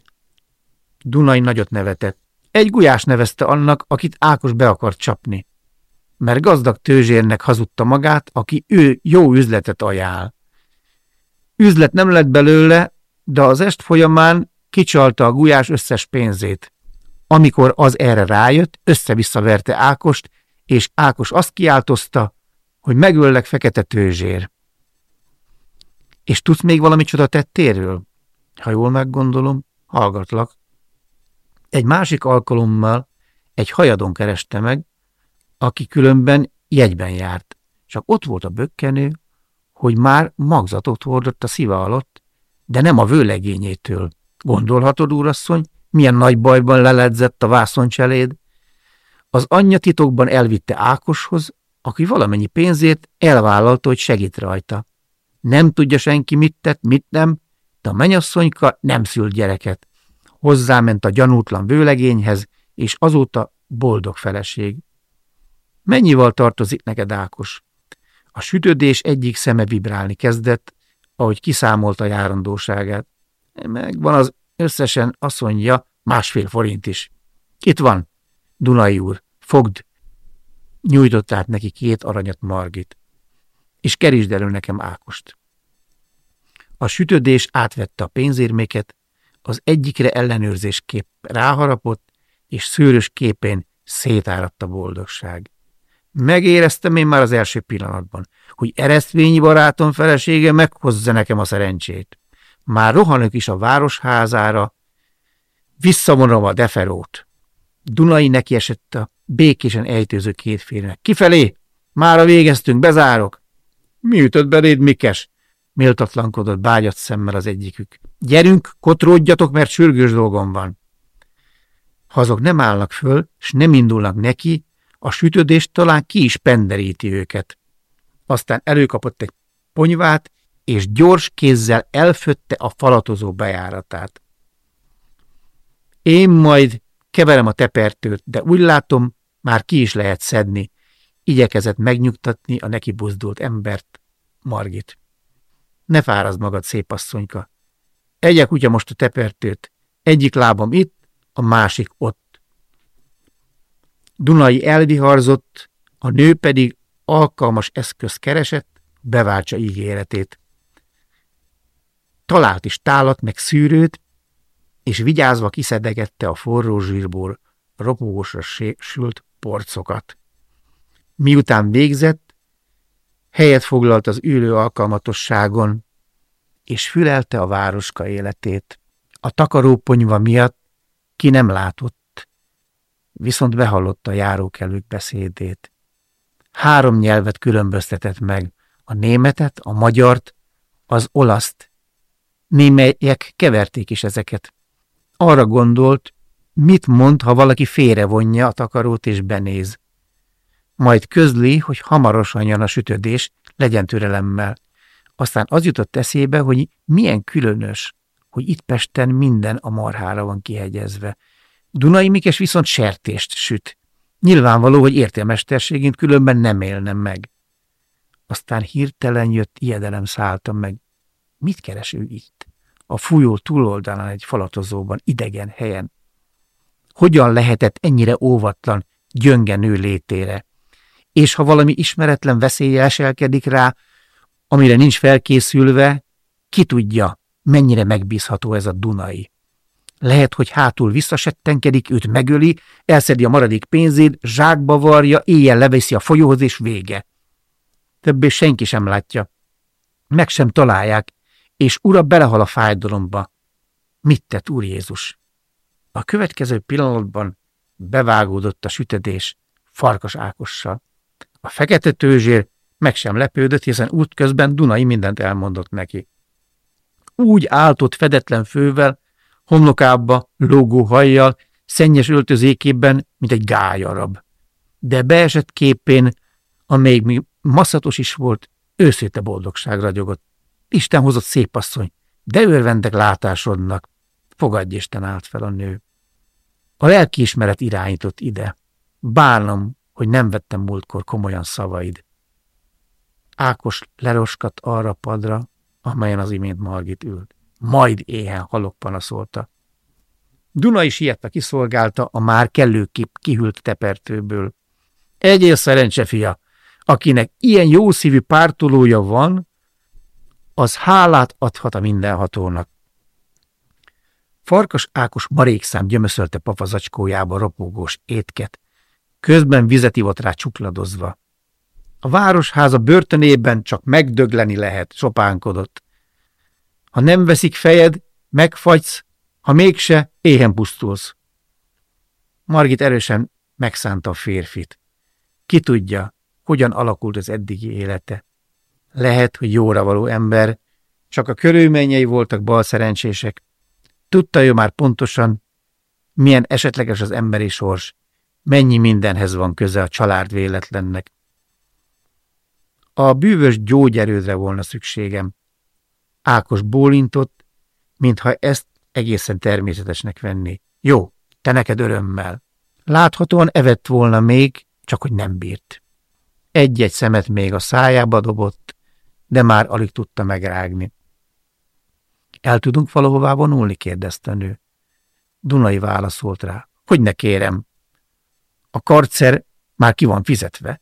Dunai nagyot nevetett. Egy gulyás nevezte annak, akit Ákos be akart csapni. Mert gazdag tőzsérnek hazudta magát, aki ő jó üzletet ajánl. Üzlet nem lett belőle, de az est folyamán kicsalta a gulyás összes pénzét. Amikor az erre rájött, össze-visszaverte Ákost, és Ákos azt kiáltozta, hogy megöllek fekete tőzsér. És tudsz még valami csoda tettéről? Ha jól meggondolom, hallgatlak. Egy másik alkalommal egy hajadon kereste meg, aki különben jegyben járt, csak ott volt a bökkenő, hogy már magzatot hordott a szíva alatt, de nem a vőlegényétől. Gondolhatod, úrasszony, milyen nagy bajban leledzett a vászoncseléd? Az anyja titokban elvitte Ákoshoz, aki valamennyi pénzért elvállalta, hogy segít rajta. Nem tudja senki, mit tett, mit nem, de a menyasszonyka nem szült gyereket. Hozzáment a gyanútlan vőlegényhez, és azóta boldog feleség. Mennyival tartozik neked, Ákos? A sütődés egyik szeme vibrálni kezdett, ahogy kiszámolta járandóságát. Megvan az összesen, azt mondja, másfél forint is. Itt van, Dunai úr, fogd! Nyújtott át neki két aranyat Margit. És kerítsd elő nekem Ákost. A sütődés átvette a pénzérméket, az egyikre ellenőrzésképp ráharapott, és szőrös képén szétáradt a boldogság. Megéreztem én már az első pillanatban, hogy eresztvényi barátom felesége meghozza nekem a szerencsét. Már rohanok is a városházára, visszavonom a deferót. Dunai neki esett a békésen ejtőző két férnek. Kifelé! Mára végeztünk, bezárok! Mi ütött beléd, Mikes? Méltatlankodott bágyat szemmel az egyikük. Gyerünk, kotródjatok, mert sürgős dolgom van. Ha azok nem állnak föl, s nem indulnak neki, a sütődés talán ki is penderíti őket. Aztán előkapott egy ponyvát, és gyors kézzel elfötte a falatozó bejáratát. Én majd keverem a tepertőt, de úgy látom, már ki is lehet szedni, igyekezett megnyugtatni a neki buzdult embert, Margit. Ne fárazd magad, szép asszonyka. Egyek ugye most a tepertőt, egyik lábam itt, a másik ott. Dunai elviharzott, a nő pedig alkalmas eszköz keresett, beváltsa ígéretét. Talált is tálat meg szűrőt, és vigyázva kiszedegette a forró zsírból ropogósra sült porcokat. Miután végzett, helyet foglalt az ülő alkalmatosságon, és fülelte a városka életét. A takaróponyva miatt ki nem látott, viszont behallotta a járókelők beszédét. Három nyelvet különböztetett meg, a németet, a magyart, az olaszt. Némelyek keverték is ezeket. Arra gondolt, mit mond, ha valaki félrevonja a takarót és benéz. Majd közli, hogy hamarosan jön a sütödés, legyen türelemmel. Aztán az jutott eszébe, hogy milyen különös, hogy itt Pesten minden a marhára van kihegyezve. Dunai Mikes viszont sertést süt. Nyilvánvaló, hogy értelmesterségint különben nem élnem meg. Aztán hirtelen jött ijedelem szálltam meg. Mit keres ő itt? A fújó túloldalán egy falatozóban, idegen helyen. Hogyan lehetett ennyire óvatlan, gyönge nő létére? És ha valami ismeretlen veszély elselkedik rá, amire nincs felkészülve, ki tudja, mennyire megbízható ez a Dunai. Lehet, hogy hátul visszasettenkedik, őt megöli, elszedi a maradék pénzét, zsákba varja, éjjel leveszi a folyóhoz, és vége. Többé senki sem látja. Meg sem találják, és ura belehal a fájdalomba. Mit tett Úr Jézus? A következő pillanatban bevágódott a sütedés farkas Ákossal. A fekete tőzsér meg sem lepődött, hiszen útközben Dunai mindent elmondott neki. Úgy áltott fedetlen fővel, homlokába, lógó hajjal, szennyes öltözékében, mint egy gályarab. De beesett képén, amelyik még maszatos is volt, őszinte boldogság ragyogott. Isten hozott szép asszony, de örvendek látásodnak. Fogadj Isten állt fel a nő. A lelkiismeret irányított ide. Bánom, hogy nem vettem múltkor komolyan szavaid. Ákos leroskat arra padra, amelyen az imént Margit ült. Majd éhen halok panaszolta. Duna is ilyet kiszolgálta a már kellőképp kihűlt tepertőből. Egyél szerencse, fia, akinek ilyen jószívű pártolója van, az hálát adhat a mindenhatónak. Farkas Ákos marékszám gyömöszölte papazacskójába ropogós étket, közben vizet ivott rá csukladozva. A városháza börtönében csak megdögleni lehet, sopánkodott. Ha nem veszik fejed, megfagysz, ha mégse, éhen pusztulsz. Margit erősen megszánta a férfit. Ki tudja, hogyan alakult az eddigi élete. Lehet, hogy jóra való ember, csak a körülményei voltak balszerencsések. Tudta ő már pontosan, milyen esetleges az emberi sors, mennyi mindenhez van köze a család véletlennek. A bűvös gyógyerődre volna szükségem. Ákos bólintott, mintha ezt egészen természetesnek venné. Jó, te neked örömmel. Láthatóan evett volna még, csak hogy nem bírt. Egy-egy szemet még a szájába dobott, de már alig tudta megrágni. El tudunk valahová vonulni? kérdezte nő. Dunai válaszolt rá. Hogy ne kérem? A karcer már ki van fizetve.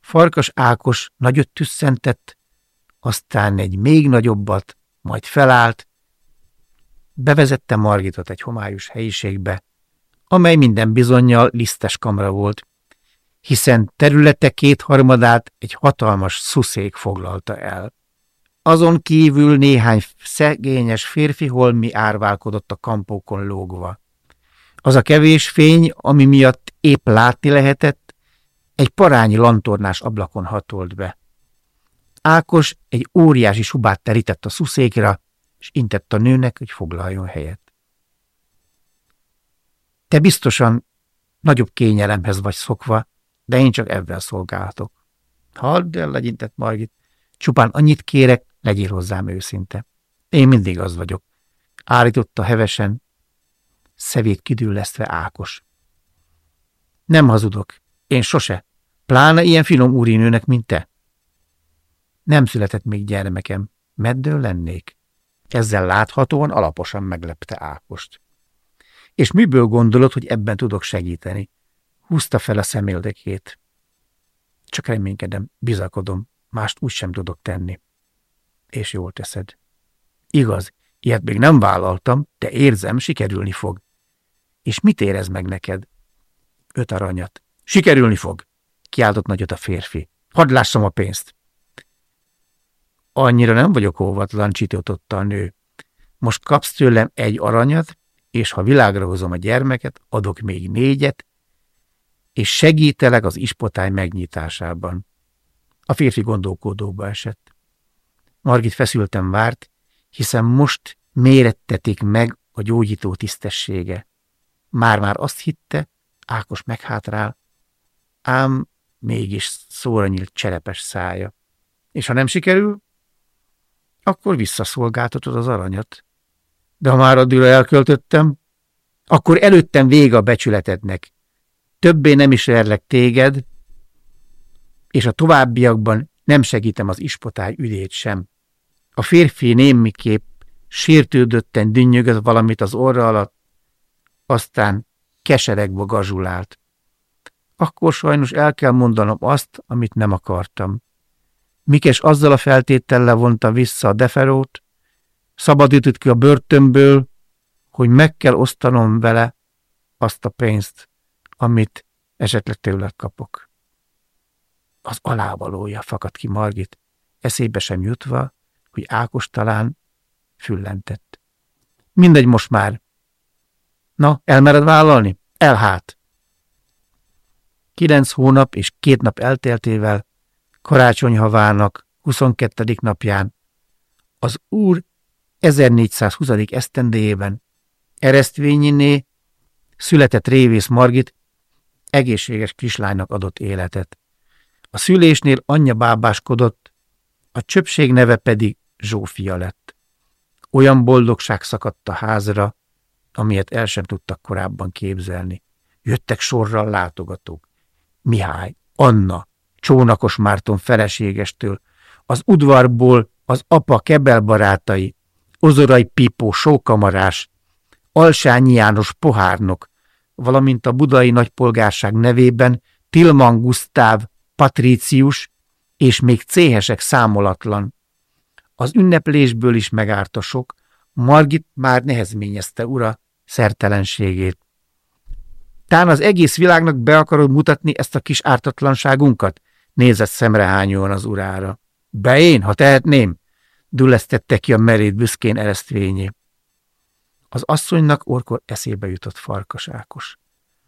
Farkas Ákos nagyot tüsszentett, aztán egy még nagyobbat, majd felállt, bevezette Margitot egy homályos helyiségbe, amely minden bizonyal lisztes kamra volt, hiszen területe kétharmadát egy hatalmas szuszék foglalta el. Azon kívül néhány szegényes férfi holmi árválkodott a kampókon lógva. Az a kevés fény, ami miatt épp látni lehetett, egy parányi lantornás ablakon hatolt be. Ákos egy óriási subát terített a szuszékra, és intett a nőnek, hogy foglaljon helyet. Te biztosan nagyobb kényelemhez vagy szokva, de én csak ebben szolgálhatok. Hadd el, legyintett Margit. Csupán annyit kérek, legyél hozzám őszinte. Én mindig az vagyok. Állította hevesen, szevét kidüllesztve Ákos. Nem hazudok. Én sose. Pláne ilyen finom úrinőnek, mint te. Nem született még gyermekem. Meddől lennék? Ezzel láthatóan alaposan meglepte Ákost. És miből gondolod, hogy ebben tudok segíteni? Húzta fel a személdekét. Csak reménykedem, bizakodom, mást úgy sem tudok tenni. És jól teszed. Igaz, ilyet még nem vállaltam, de érzem, sikerülni fog. És mit érez meg neked? Öt aranyat. Sikerülni fog, kiáltott nagyot a férfi. Hadd lássam a pénzt. Annyira nem vagyok óvatlan, csitototta a nő. Most kapsz tőlem egy aranyat, és ha világra hozom a gyermeket, adok még négyet, és segítelek az ispotály megnyitásában. A férfi gondolkodóba esett. Margit feszülten várt, hiszen most mérettetik meg a gyógyító tisztessége. Már-már azt hitte, Ákos meghátrál, ám mégis szóra nyílt cserepes szája. És ha nem sikerül, akkor visszaszolgáltatod az aranyat. De ha már addigra elköltöttem, akkor előttem vége a becsületednek. Többé nem is erlek téged, és a továbbiakban nem segítem az ispotály üdét sem. A férfi némiképp sértődötten dünnyögött valamit az orra alatt, aztán keseregve gazsulált. Akkor sajnos el kell mondanom azt, amit nem akartam. Mikes azzal a feltétellel vonta vissza a deferót, szabadított ki a börtönből, hogy meg kell osztanom vele azt a pénzt, amit esetleg tőled kapok. Az alávalója fakadt ki Margit, eszébe sem jutva, hogy Ákos talán füllentett. Mindegy most már. Na, elmered vállalni? Elhát. Kilenc hónap és két nap elteltével karácsonyhavának 22. napján az úr 1420. esztendéjében Eresztvényiné született Révész Margit egészséges kislánynak adott életet. A szülésnél anyja bábáskodott, a csöpség neve pedig Zsófia lett. Olyan boldogság szakadt a házra, amilyet el sem tudtak korábban képzelni. Jöttek sorral látogatók. Mihály, Anna, Csónakos Márton feleségestől, az udvarból az apa kebel barátai, Ozorai Pipó sókamarás, Alsányi János pohárnok, valamint a budai nagypolgárság nevében Tilman Gusztáv, Patrícius és még céhesek számolatlan. Az ünneplésből is megárta sok, Margit már nehezményezte ura szertelenségét. Tán az egész világnak be akarod mutatni ezt a kis ártatlanságunkat? Nézett szemrehányóan az urára. Be én, ha tehetném? Düllesztette ki a merét büszkén eresztvényé. Az asszonynak orkor eszébe jutott Farkas Ákos,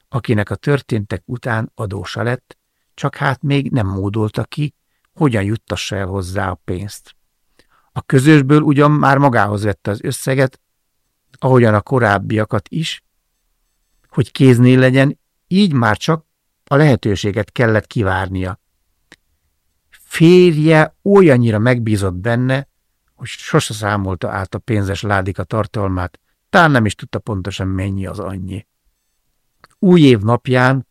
akinek a történtek után adósa lett, csak hát még nem módolta ki, hogyan juttassa el hozzá a pénzt. A közösből ugyan már magához vette az összeget, ahogyan a korábbiakat is, hogy kéznél legyen, így már csak a lehetőséget kellett kivárnia. Férje olyannyira megbízott benne, hogy sose számolta át a pénzes ládika tartalmát, tán nem is tudta pontosan mennyi az annyi. Új év napján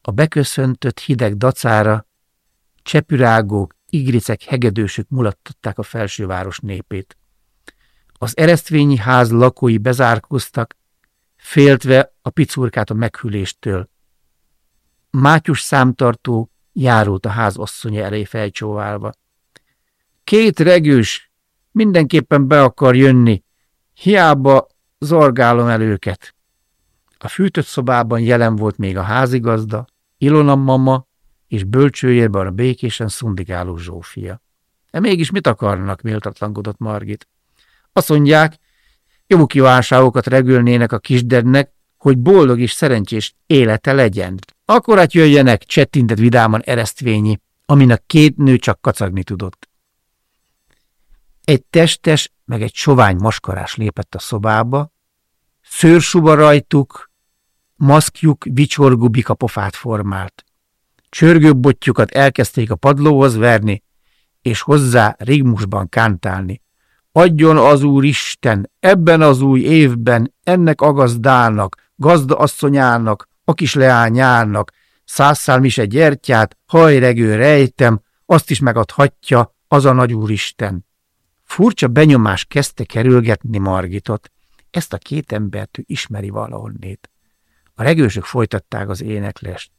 a beköszöntött hideg dacára csepürágók, igricek, hegedősök mulattatták a felsőváros népét. Az eresztvényi ház lakói bezárkoztak, féltve a picurkát a meghűléstől. Mátyus számtartó járult a ház asszonya elé felcsóválva. Két regős mindenképpen be akar jönni, hiába zorgálom el őket. A fűtött szobában jelen volt még a házigazda, Ilona mama és bölcsőjében a békésen szundigáló Zsófia. De mégis mit akarnak, méltatlankodott Margit. Azt mondják, jó kívánságokat regülnének a kisdednek, hogy boldog és szerencsés élete legyen. Akkor hát jöjjenek, csettintett vidáman eresztvényi, aminek két nő csak kacagni tudott. Egy testes, meg egy sovány maskarás lépett a szobába, szőrsuba rajtuk, maszkjuk vicsorgó bikapofát formált. Csörgőbotjukat elkezdték a padlóhoz verni, és hozzá rigmusban kántálni. Adjon az Úr Isten ebben az új évben ennek a gazdának, gazda asszonyának, a kis leányának, százszál mise gyertyát, hajregő rejtem, azt is megadhatja az a nagy úristen. Furcsa benyomás kezdte kerülgetni Margitot. Ezt a két embert ő ismeri valahonnét. A regősök folytatták az éneklést.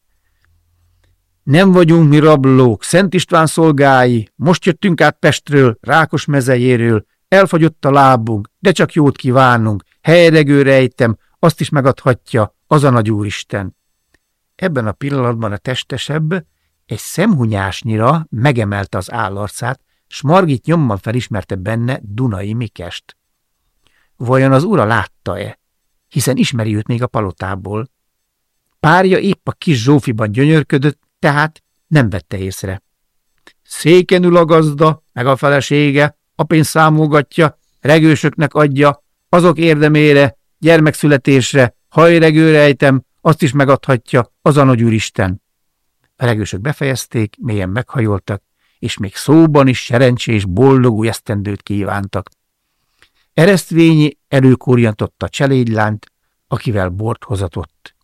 Nem vagyunk mi rablók, Szent István szolgái, most jöttünk át Pestről, Rákos mezejéről, elfagyott a lábunk, de csak jót kívánunk, helyregő rejtem, azt is megadhatja az a nagy úristen. Ebben a pillanatban a testesebb egy szemhunyásnyira megemelte az állarcát, s Margit nyomban felismerte benne Dunai Mikest. Vajon az ura látta-e? Hiszen ismeri őt még a palotából. Párja épp a kis Zsófiban gyönyörködött, tehát nem vette észre. Széken ül a gazda, meg a felesége, a pénz számolgatja, regősöknek adja, azok érdemére, gyermekszületésre, hajregőre ejtem, azt is megadhatja az a nagy úristen. A regősök befejezték, mélyen meghajoltak, és még szóban is szerencsés, boldog új esztendőt kívántak. Eresztvényi előkorjantotta cselédlányt, akivel bort hozatott.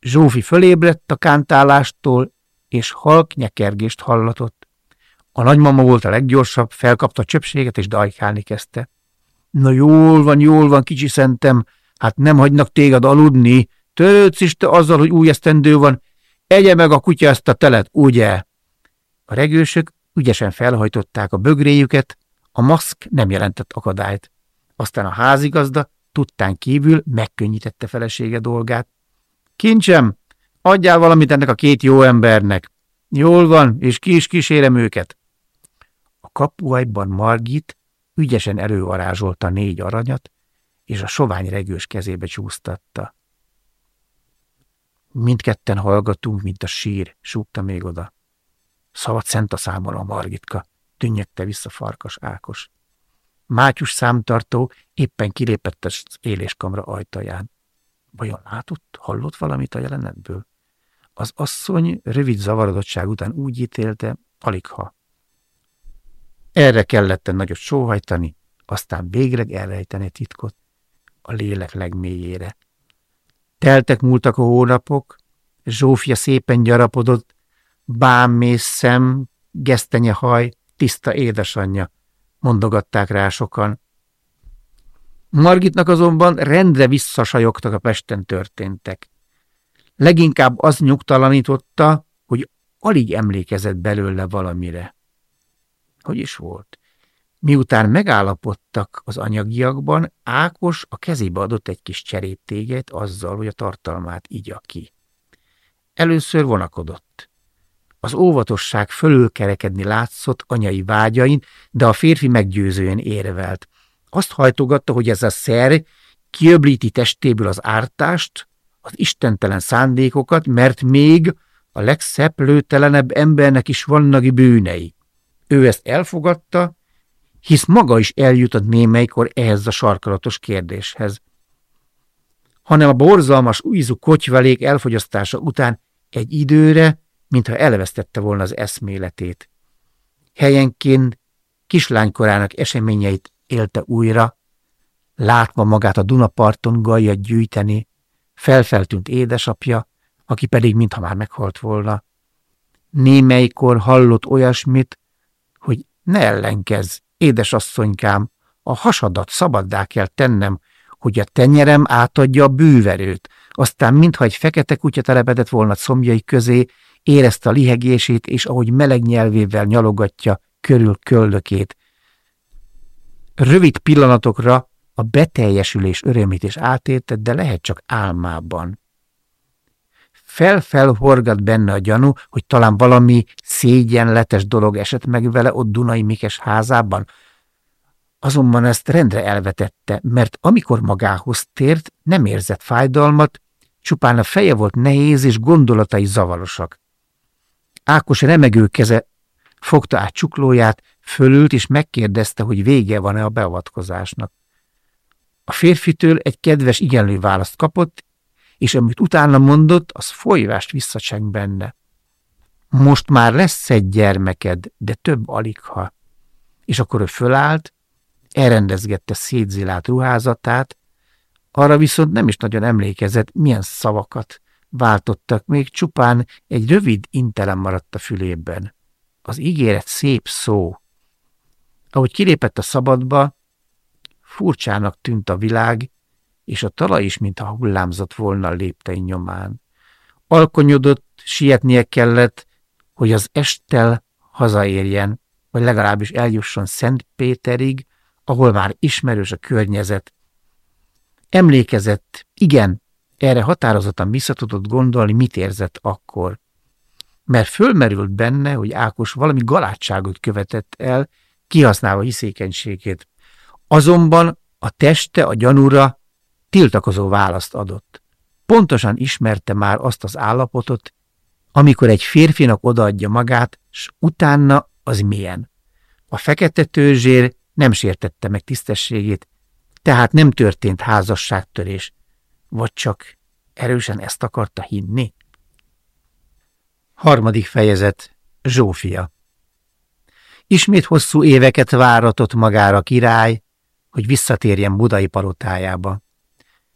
Zsófi fölébredt a kántálástól, és halk nyekergést hallatott. A nagymama volt a leggyorsabb, felkapta a csöpséget, és dajkálni kezdte. Na jól van, jól van, kicsi szentem, hát nem hagynak téged aludni, törődsz is te azzal, hogy új esztendő van, egye meg a kutya ezt a telet, ugye? A regősök ügyesen felhajtották a bögréjüket, a maszk nem jelentett akadályt. Aztán a házigazda tudtán kívül megkönnyítette felesége dolgát. Kincsem, adjál valamit ennek a két jó embernek. Jól van, és ki is kísérem őket. A kapuajban Margit ügyesen elővarázsolta négy aranyat, és a sovány regős kezébe csúsztatta. Mindketten hallgatunk, mint a sír, súgta még oda. Szabad szent a számol a Margitka, tűnnyegte vissza farkas Ákos. Mátyus számtartó éppen kilépett az éléskamra ajtaján. Vajon látott, hallott valamit a jelenetből? Az asszony rövid zavarodottság után úgy ítélte, aligha. Erre kellett nagyot sóhajtani, aztán végleg elrejteni titkot a lélek legmélyére. Teltek múltak a hónapok, Zsófia szépen gyarapodott, bámmész szem, gesztenye haj, tiszta édesanyja, mondogatták rá sokan. Margitnak azonban rendre visszasajogtak a Pesten történtek. Leginkább az nyugtalanította, hogy alig emlékezett belőle valamire. Hogy is volt? Miután megállapodtak az anyagiakban, Ákos a kezébe adott egy kis cseréptéget azzal, hogy a tartalmát igya ki. Először vonakodott. Az óvatosság fölülkerekedni látszott anyai vágyain, de a férfi meggyőzően érvelt. Azt hajtogatta, hogy ez a szer kiöblíti testéből az ártást, az istentelen szándékokat, mert még a legszeplőtelenebb embernek is vannak bűnei. Ő ezt elfogadta, hisz maga is eljutott némelykor ehhez a sarkalatos kérdéshez. Hanem a borzalmas újzú kotyvalék elfogyasztása után egy időre, mintha elvesztette volna az eszméletét. Helyenként kislánykorának eseményeit élte újra, látva magát a Dunaparton gajat gyűjteni, felfeltűnt édesapja, aki pedig mintha már meghalt volna. Némelykor hallott olyasmit, hogy ne ellenkezz, édesasszonykám, a hasadat szabaddá kell tennem, hogy a tenyerem átadja a bűverőt, aztán mintha egy fekete kutya telepedett volna szomjai közé, érezte a lihegését, és ahogy meleg nyelvével nyalogatja körül köldökét. Rövid pillanatokra a beteljesülés örömét is átélte, de lehet csak álmában. Fel-felhorgat benne a gyanú, hogy talán valami szégyenletes dolog esett meg vele ott Dunai Mikes házában, Azonban ezt rendre elvetette, mert amikor magához tért, nem érzett fájdalmat, csupán a feje volt nehéz és gondolatai zavarosak. Ákos remegő keze fogta át csuklóját, fölült és megkérdezte, hogy vége van-e a beavatkozásnak. A férfitől egy kedves igenlő választ kapott, és amit utána mondott, az folyvást visszacseng benne. Most már lesz egy gyermeked, de több aligha. És akkor ő fölállt, elrendezgette szétzilált ruházatát, arra viszont nem is nagyon emlékezett, milyen szavakat váltottak, még csupán egy rövid intelem maradt a fülében. Az ígéret szép szó. Ahogy kilépett a szabadba, furcsának tűnt a világ, és a talaj is, mintha hullámzott volna a léptei nyomán. Alkonyodott, sietnie kellett, hogy az estel hazaérjen, vagy legalábbis eljusson Szent Péterig, ahol már ismerős a környezet. Emlékezett, igen, erre határozottan vissza tudott gondolni, mit érzett akkor. Mert fölmerült benne, hogy Ákos valami galátságot követett el, kihasználva hiszékenységét. Azonban a teste a gyanúra tiltakozó választ adott. Pontosan ismerte már azt az állapotot, amikor egy férfinak odaadja magát, s utána az milyen. A fekete törzsér nem sértette meg tisztességét, tehát nem történt házasságtörés, vagy csak erősen ezt akarta hinni? Harmadik fejezet Zsófia Ismét hosszú éveket váratott magára király, hogy visszatérjen budai palotájába.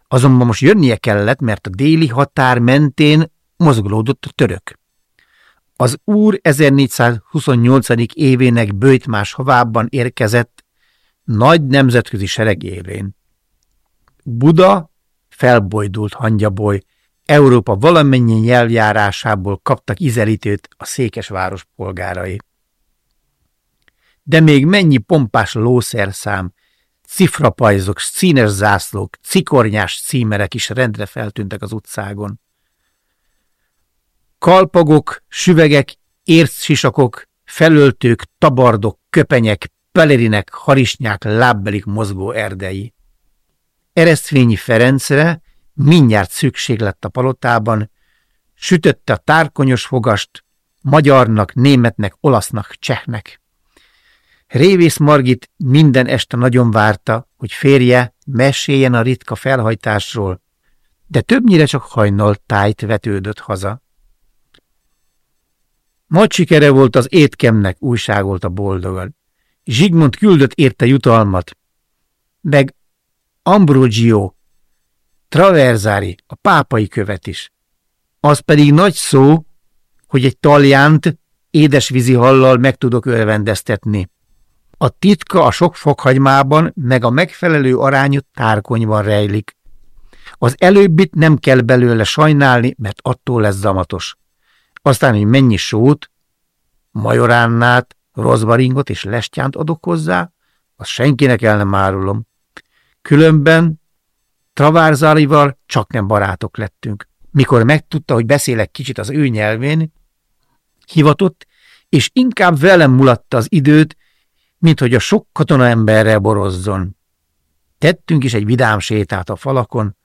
Azonban most jönnie kellett, mert a déli határ mentén mozglódott a török. Az úr 1428. évének bőjtmás havában érkezett nagy nemzetközi sereg élén. Buda felbojdult hangyaboly, Európa valamennyi nyelvjárásából kaptak izelítőt a székesváros polgárai. De még mennyi pompás lószerszám, cifrapajzok, színes zászlók, cikornyás címerek is rendre feltűntek az utcágon. Kalpagok, süvegek, ércsisakok, felöltők, tabardok, köpenyek, pelerinek, harisnyák, lábbelik mozgó erdei. Eresztvényi Ferencre mindjárt szükség lett a palotában, sütötte a tárkonyos fogast, magyarnak, németnek, olasznak, csehnek. Révész Margit minden este nagyon várta, hogy férje meséljen a ritka felhajtásról, de többnyire csak hajnal tájt vetődött haza. Nagy sikere volt az étkemnek, újságolt a boldogan. Zsigmond küldött érte jutalmat, meg Ambrogio, Traversari, a pápai követ is. Az pedig nagy szó, hogy egy taljánt édesvízi hallal meg tudok örvendeztetni. A titka a sok fokhagymában, meg a megfelelő arányú tárkonyban rejlik. Az előbbit nem kell belőle sajnálni, mert attól lesz zamatos. Aztán, hogy mennyi sót, majoránnát, rozmaringot és lestyánt adok hozzá, azt senkinek el nem árulom. Különben Travárzárival csak nem barátok lettünk. Mikor megtudta, hogy beszélek kicsit az ő nyelvén, hivatott, és inkább velem mulatta az időt, mint hogy a sok katona emberrel borozzon. Tettünk is egy vidám sétát a falakon,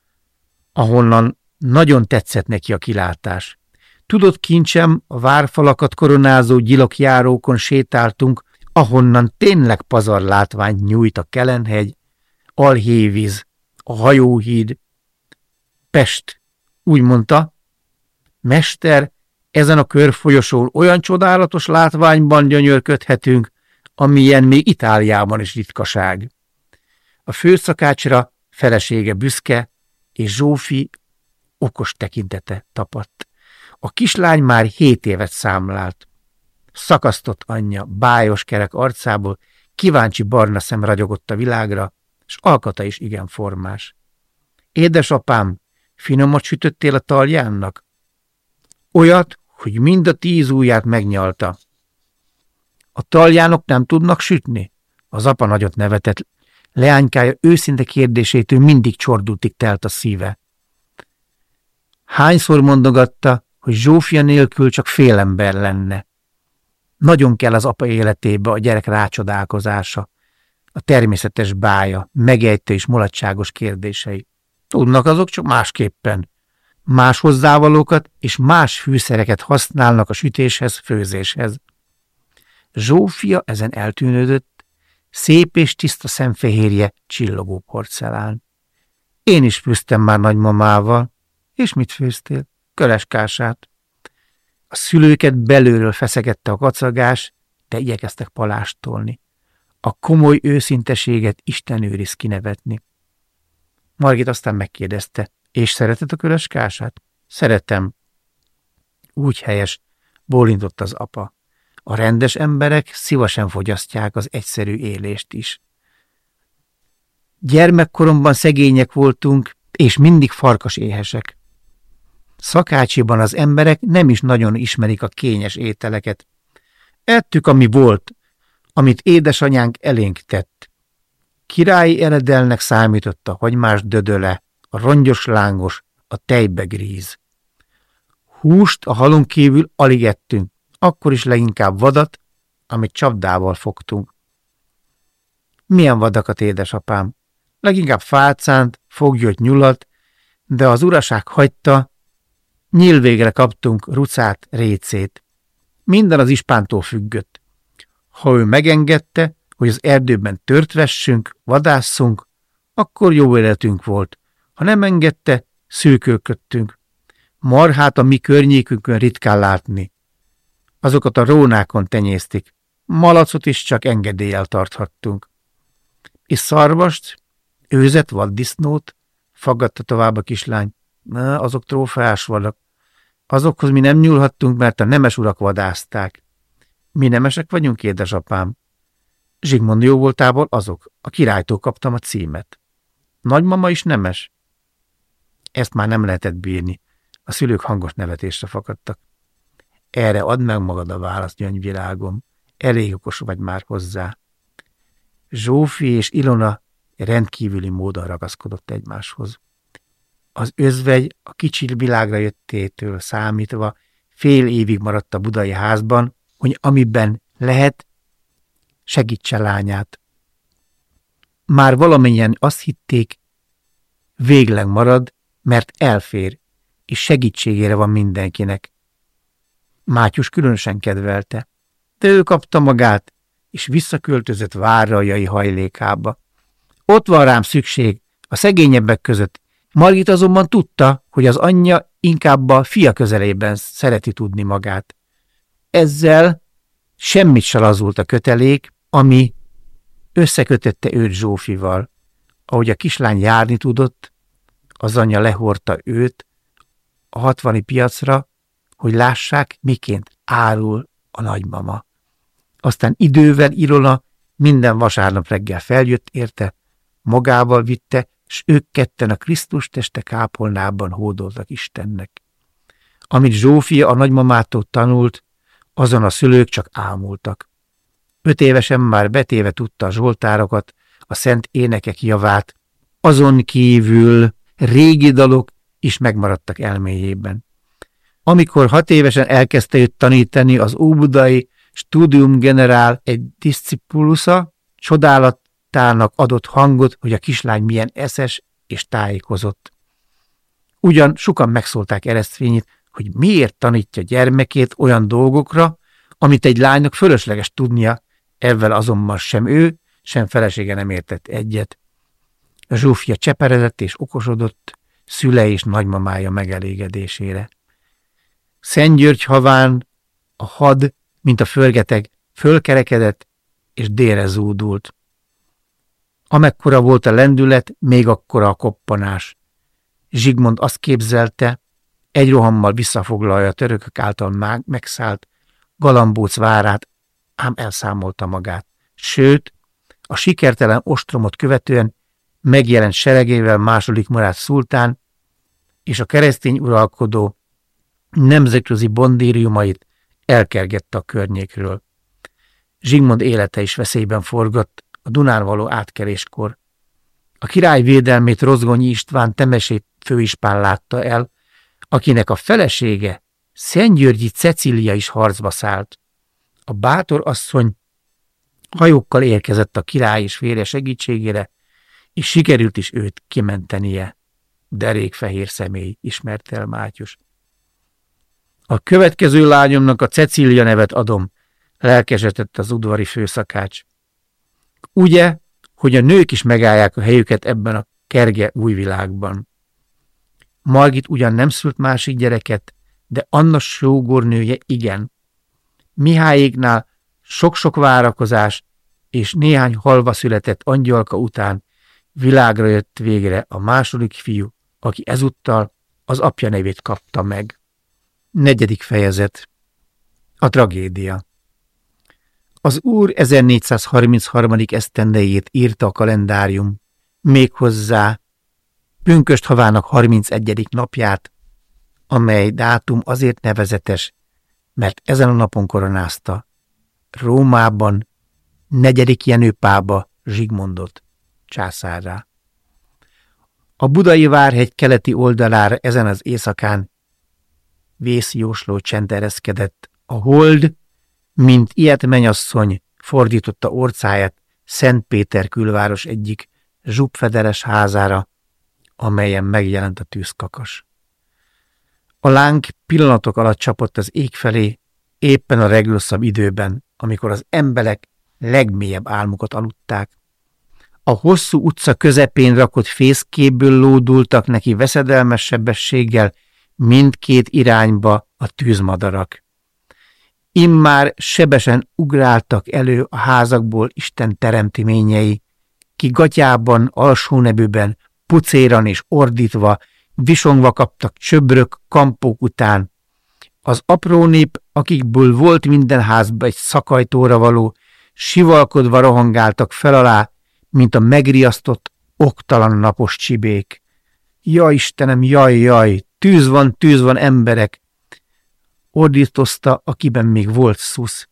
ahonnan nagyon tetszett neki a kilátás. Tudott kincsem, a várfalakat koronázó gyilokjárókon sétáltunk, ahonnan tényleg pazar látvány nyújt a Kelenhegy, Alhévíz, a hajóhíd. Pest, úgy mondta, mester, Ezen a körfolyosón olyan csodálatos látványban gyönyörködhetünk, amilyen még Itáliában is ritkaság. A főszakácsra felesége büszke, és Zsófi okos tekintete tapadt. A kislány már hét évet számlált. Szakasztott anyja, bájos kerek arcából, kíváncsi barna szem ragyogott a világra, és alkata is igen formás. Édesapám, finomat sütöttél a taljánnak? Olyat, hogy mind a tíz ujját megnyalta. A taljánok nem tudnak sütni? Az apa nagyot nevetett. Leánykája őszinte kérdésétől mindig csordultig telt a szíve. Hányszor mondogatta, hogy Zsófia nélkül csak fél ember lenne. Nagyon kell az apa életébe a gyerek rácsodálkozása, a természetes bája, megejtő és mulatságos kérdései. Tudnak azok csak másképpen. Más hozzávalókat és más fűszereket használnak a sütéshez, főzéshez. Zsófia ezen eltűnődött, szép és tiszta szemfehérje csillogó porcelán. Én is főztem már nagymamával. És mit főztél? Köreskását. A szülőket belülről feszegette a kacagás, de igyekeztek palástolni. A komoly őszinteséget Isten őriz kinevetni. Margit aztán megkérdezte, és szereted a köreskását? Szeretem. Úgy helyes, bólintott az apa. A rendes emberek szívesen fogyasztják az egyszerű élést is. Gyermekkoromban szegények voltunk, és mindig farkas éhesek. Szakácsiban az emberek nem is nagyon ismerik a kényes ételeket. Ettük, ami volt, amit édesanyánk elénk tett. Királyi eredelnek számított a hagymás dödöle, a rongyos lángos, a tejbegríz. Húst a halunk kívül alig ettünk, akkor is leginkább vadat, amit csapdával fogtunk. Milyen vadakat, édesapám? Leginkább fácánt, foglyot nyulat, de az uraság hagyta, nyílvégre kaptunk rucát, récét. Minden az ispántól függött. Ha ő megengedte, hogy az erdőben tört vessünk, vadásszunk, akkor jó életünk volt. Ha nem engedte, szűkölködtünk. Marhát a mi környékünkön ritkán látni. Azokat a rónákon tenyésztik. Malacot is csak engedéllyel tarthattunk. És szarvast, őzet vaddisznót, faggatta tovább a kislány. Na, azok trófeás vannak. Azokhoz mi nem nyúlhattunk, mert a nemes urak vadázták. Mi nemesek vagyunk, édesapám. Zsigmond jó voltából azok. A királytól kaptam a címet. Nagymama is nemes. Ezt már nem lehetett bírni. A szülők hangos nevetésre fakadtak. Erre add meg magad a választ, gyöngyvilágom. Elég okos vagy már hozzá. Zsófi és Ilona rendkívüli módon ragaszkodott egymáshoz. Az özvegy a kicsi világra jöttétől számítva fél évig maradt a budai házban, hogy amiben lehet, segítse lányát. Már valamennyien azt hitték, végleg marad, mert elfér, és segítségére van mindenkinek. Mátyus különösen kedvelte, de ő kapta magát, és visszaköltözött várrajai hajlékába. Ott van rám szükség, a szegényebbek között. Margit azonban tudta, hogy az anyja inkább a fia közelében szereti tudni magát. Ezzel semmit se lazult a kötelék, ami összekötötte őt Zsófival. Ahogy a kislány járni tudott, az anyja lehorta őt a hatvani piacra, hogy lássák, miként árul a nagymama. Aztán idővel Irola minden vasárnap reggel feljött érte, magával vitte, s ők ketten a Krisztus teste kápolnában hódoltak Istennek. Amit Zsófia a nagymamától tanult, azon a szülők csak ámultak. Öt évesen már betéve tudta a zsoltárokat, a szent énekek javát, azon kívül régi dalok is megmaradtak elméjében. Amikor hat évesen elkezdte őt tanítani az óbudai Studium Generál egy discipulusza, csodálatának adott hangot, hogy a kislány milyen eszes és tájékozott. Ugyan sokan megszólták Eresztvényit, hogy miért tanítja gyermekét olyan dolgokra, amit egy lánynak fölösleges tudnia, ezzel azonban sem ő, sem felesége nem értett egyet. A Zsófia cseperedett és okosodott, szüle és nagymamája megelégedésére. Szentgyörgy haván a had, mint a förgeteg, fölkerekedett és délre zúdult. Amekkora volt a lendület, még akkora a koppanás. Zsigmond azt képzelte, egy rohammal visszafoglalja a törökök által megszállt galambóc várát, ám elszámolta magát. Sőt, a sikertelen ostromot követően megjelent seregével második Murád szultán és a keresztény uralkodó nemzetközi bondériumait elkergette a környékről. Zsigmond élete is veszélyben forgott a Dunán való átkeréskor. A király védelmét Rozgonyi István Temesé főispán látta el, akinek a felesége Szentgyörgyi Cecília is harcba szállt. A bátor asszony hajókkal érkezett a király és férje segítségére, és sikerült is őt kimentenie. Derék fehér személy, ismerte el Mátyus. A következő lányomnak a Cecília nevet adom, lelkesedett az udvari főszakács. Ugye, hogy a nők is megállják a helyüket ebben a kerge új világban. Margit ugyan nem szült másik gyereket, de Anna sógornője igen. Mihályéknál sok-sok várakozás és néhány halva született angyalka után világra jött végre a második fiú, aki ezúttal az apja nevét kapta meg. Negyedik fejezet A tragédia Az úr 1433. esztendejét írta a kalendárium, méghozzá pünköst havának 31. napját, amely dátum azért nevezetes, mert ezen a napon koronázta Rómában negyedik Jenőpába Zsigmondot császárrá. A budai várhegy keleti oldalára ezen az éjszakán vészjósló csend ereszkedett. A hold, mint ilyet menyasszony, fordította orcáját Szent Péter külváros egyik zsupfederes házára, amelyen megjelent a tűzkakas. A láng pillanatok alatt csapott az ég felé, éppen a legrosszabb időben, amikor az emberek legmélyebb álmukat aludták. A hosszú utca közepén rakott fészkéből lódultak neki veszedelmes sebességgel mindkét irányba a tűzmadarak. Immár sebesen ugráltak elő a házakból Isten teremtiményei, ki gatyában, alsó nebőben, pucéran és ordítva, visongva kaptak csöbrök, kampók után. Az apró nép, akikből volt minden házba egy szakajtóra való, sivalkodva rohangáltak fel alá, mint a megriasztott, oktalan napos csibék. Jaj, Istenem, jaj, jaj, tűz van, tűz van, emberek! Ordítozta, akiben még volt szusz.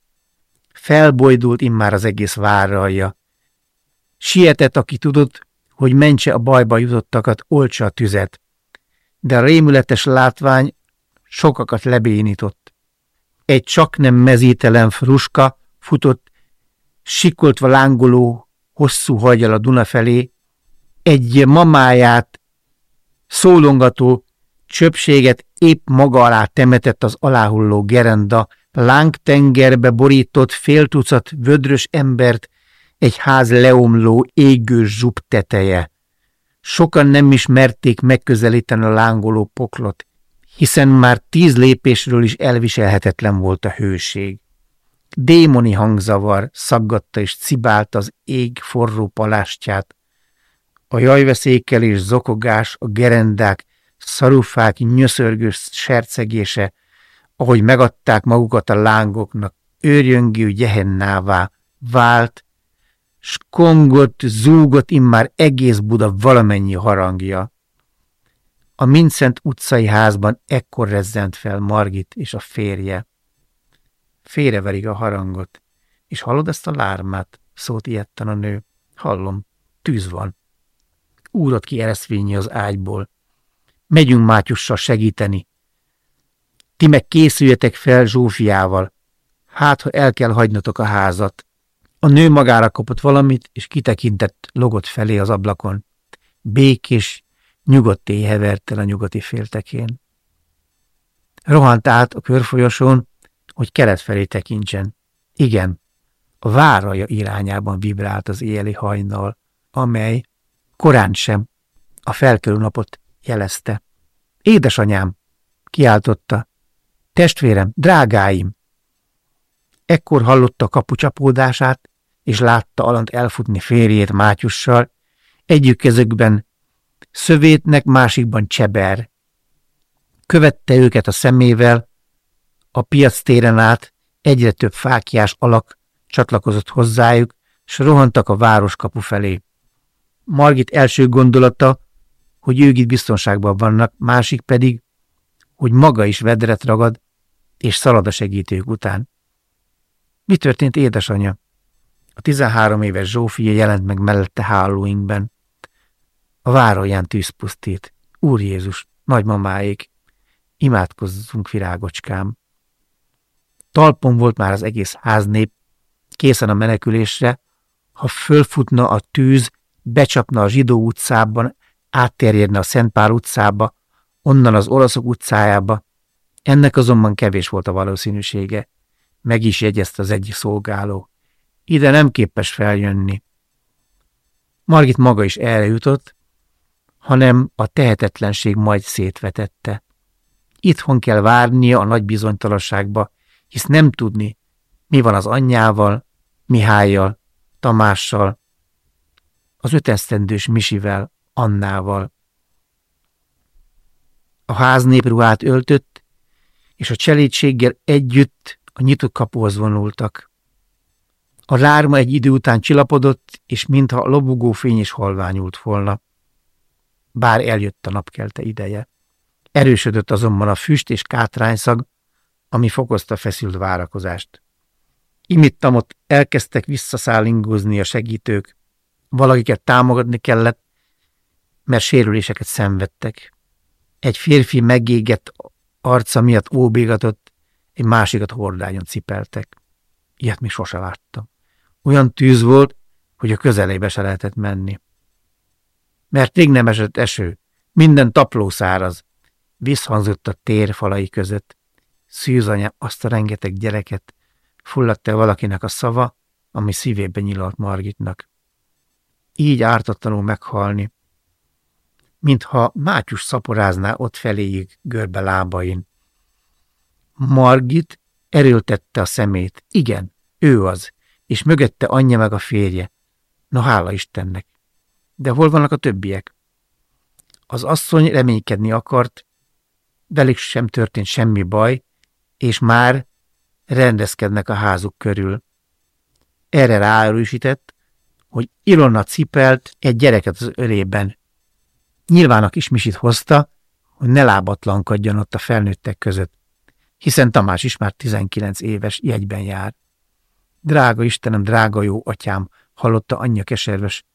Felbojdult immár az egész várralja. Sietett, aki tudott, hogy mentse a bajba jutottakat, olcsa a tüzet. De a rémületes látvány sokakat lebénított. Egy csak nem mezítelen fruska futott, sikoltva lángoló hosszú hajjal a Duna felé, egy mamáját szólongató csöpséget épp maga alá temetett az aláhulló gerenda, lángtengerbe borított fél tucat vödrös embert, egy ház leomló, égő zsub teteje. Sokan nem is merték megközelíteni a lángoló poklot, hiszen már tíz lépésről is elviselhetetlen volt a hőség. Démoni hangzavar szaggatta és cibálta az ég forró palástját. A jajveszékkel és zokogás, a gerendák, szarufák nyöszörgős sercegése, ahogy megadták magukat a lángoknak, őrjöngő gyehennává vált, s kongott, zúgott immár egész Buda valamennyi harangja. A Mincent utcai házban ekkor rezzent fel Margit és a férje. Félreverik a harangot. És hallod ezt a lármát? Szólt ilyetten a nő. Hallom. Tűz van. Úrod ki ereszvényi az ágyból. Megyünk Mátyussal segíteni. Ti meg készüljetek fel Zsófiával. Hát, ha el kell hagynotok a házat. A nő magára kapott valamit, és kitekintett logott felé az ablakon. Békés, nyugodt éj hevert el a nyugati féltekén. Rohant át a körfolyosón, hogy kelet felé tekintsen. Igen, a váraja irányában vibrált az éjjeli hajnal, amely korán sem a felkelő napot jelezte. Édesanyám, kiáltotta, Testvérem, drágáim! Ekkor hallotta a kapu csapódását, és látta Alant elfutni férjét Mátyussal, egyik kezükben szövétnek, másikban cseber. Követte őket a szemével, a piac téren át egyre több fákjás alak csatlakozott hozzájuk, s rohantak a városkapu felé. Margit első gondolata, hogy ők itt biztonságban vannak, másik pedig, hogy maga is vedret ragad, és szalad a segítők után. Mi történt, édesanyja? A 13 éves Zsófia jelent meg mellette Halloweenben. A várolján tűz. Úr Jézus, nagymamáék, imádkozzunk, virágocskám. Talpon volt már az egész háznép, készen a menekülésre, ha fölfutna a tűz, becsapna a Zsidó utcában, átterjedne a Szentpál utcába, onnan az Olaszok utcájába. Ennek azonban kevés volt a valószínűsége. Meg is jegyezte az egyik szolgáló. Ide nem képes feljönni. Margit maga is erre jutott, hanem a tehetetlenség majd szétvetette. Itthon kell várnia a nagy bizonytalanságba, hisz nem tudni, mi van az anyjával, Mihályjal, Tamással, az ötesztendős Misivel, Annával. A ház népruhát öltött, és a cselédséggel együtt a nyitott kapuhoz vonultak. A lárma egy idő után csillapodott, és mintha a lobogó fény is halványult volna. Bár eljött a napkelte ideje. Erősödött azonban a füst és kátrányszag, ami fokozta feszült várakozást. Imittamot elkezdtek visszaszállingozni a segítők. Valakiket támogatni kellett, mert sérüléseket szenvedtek. Egy férfi megégett arca miatt óbégatott, egy másikat hordányon cipeltek. Ilyet még sose láttam. Olyan tűz volt, hogy a közelébe se lehetett menni. Mert rég nem esett eső, minden tapló száraz, visszhangzott a tér falai között. Szűzanya azt a rengeteg gyereket, fulladt-e valakinek a szava, ami szívébe nyilalt Margitnak. Így ártatlanul meghalni, mintha Mátyus szaporázná ott feléig görbe lábain. Margit erőltette a szemét. Igen, ő az, és mögötte anyja meg a férje. Na hála Istennek. De hol vannak a többiek? Az asszony reménykedni akart, velük sem történt semmi baj, és már rendezkednek a házuk körül. Erre ráerősített, hogy Ilona cipelt egy gyereket az ölében. Nyilván a kismisit hozta, hogy ne lábatlankodjon ott a felnőttek között, hiszen Tamás is már 19 éves jegyben jár. Drága Istenem, drága jó atyám, hallotta anyja keserves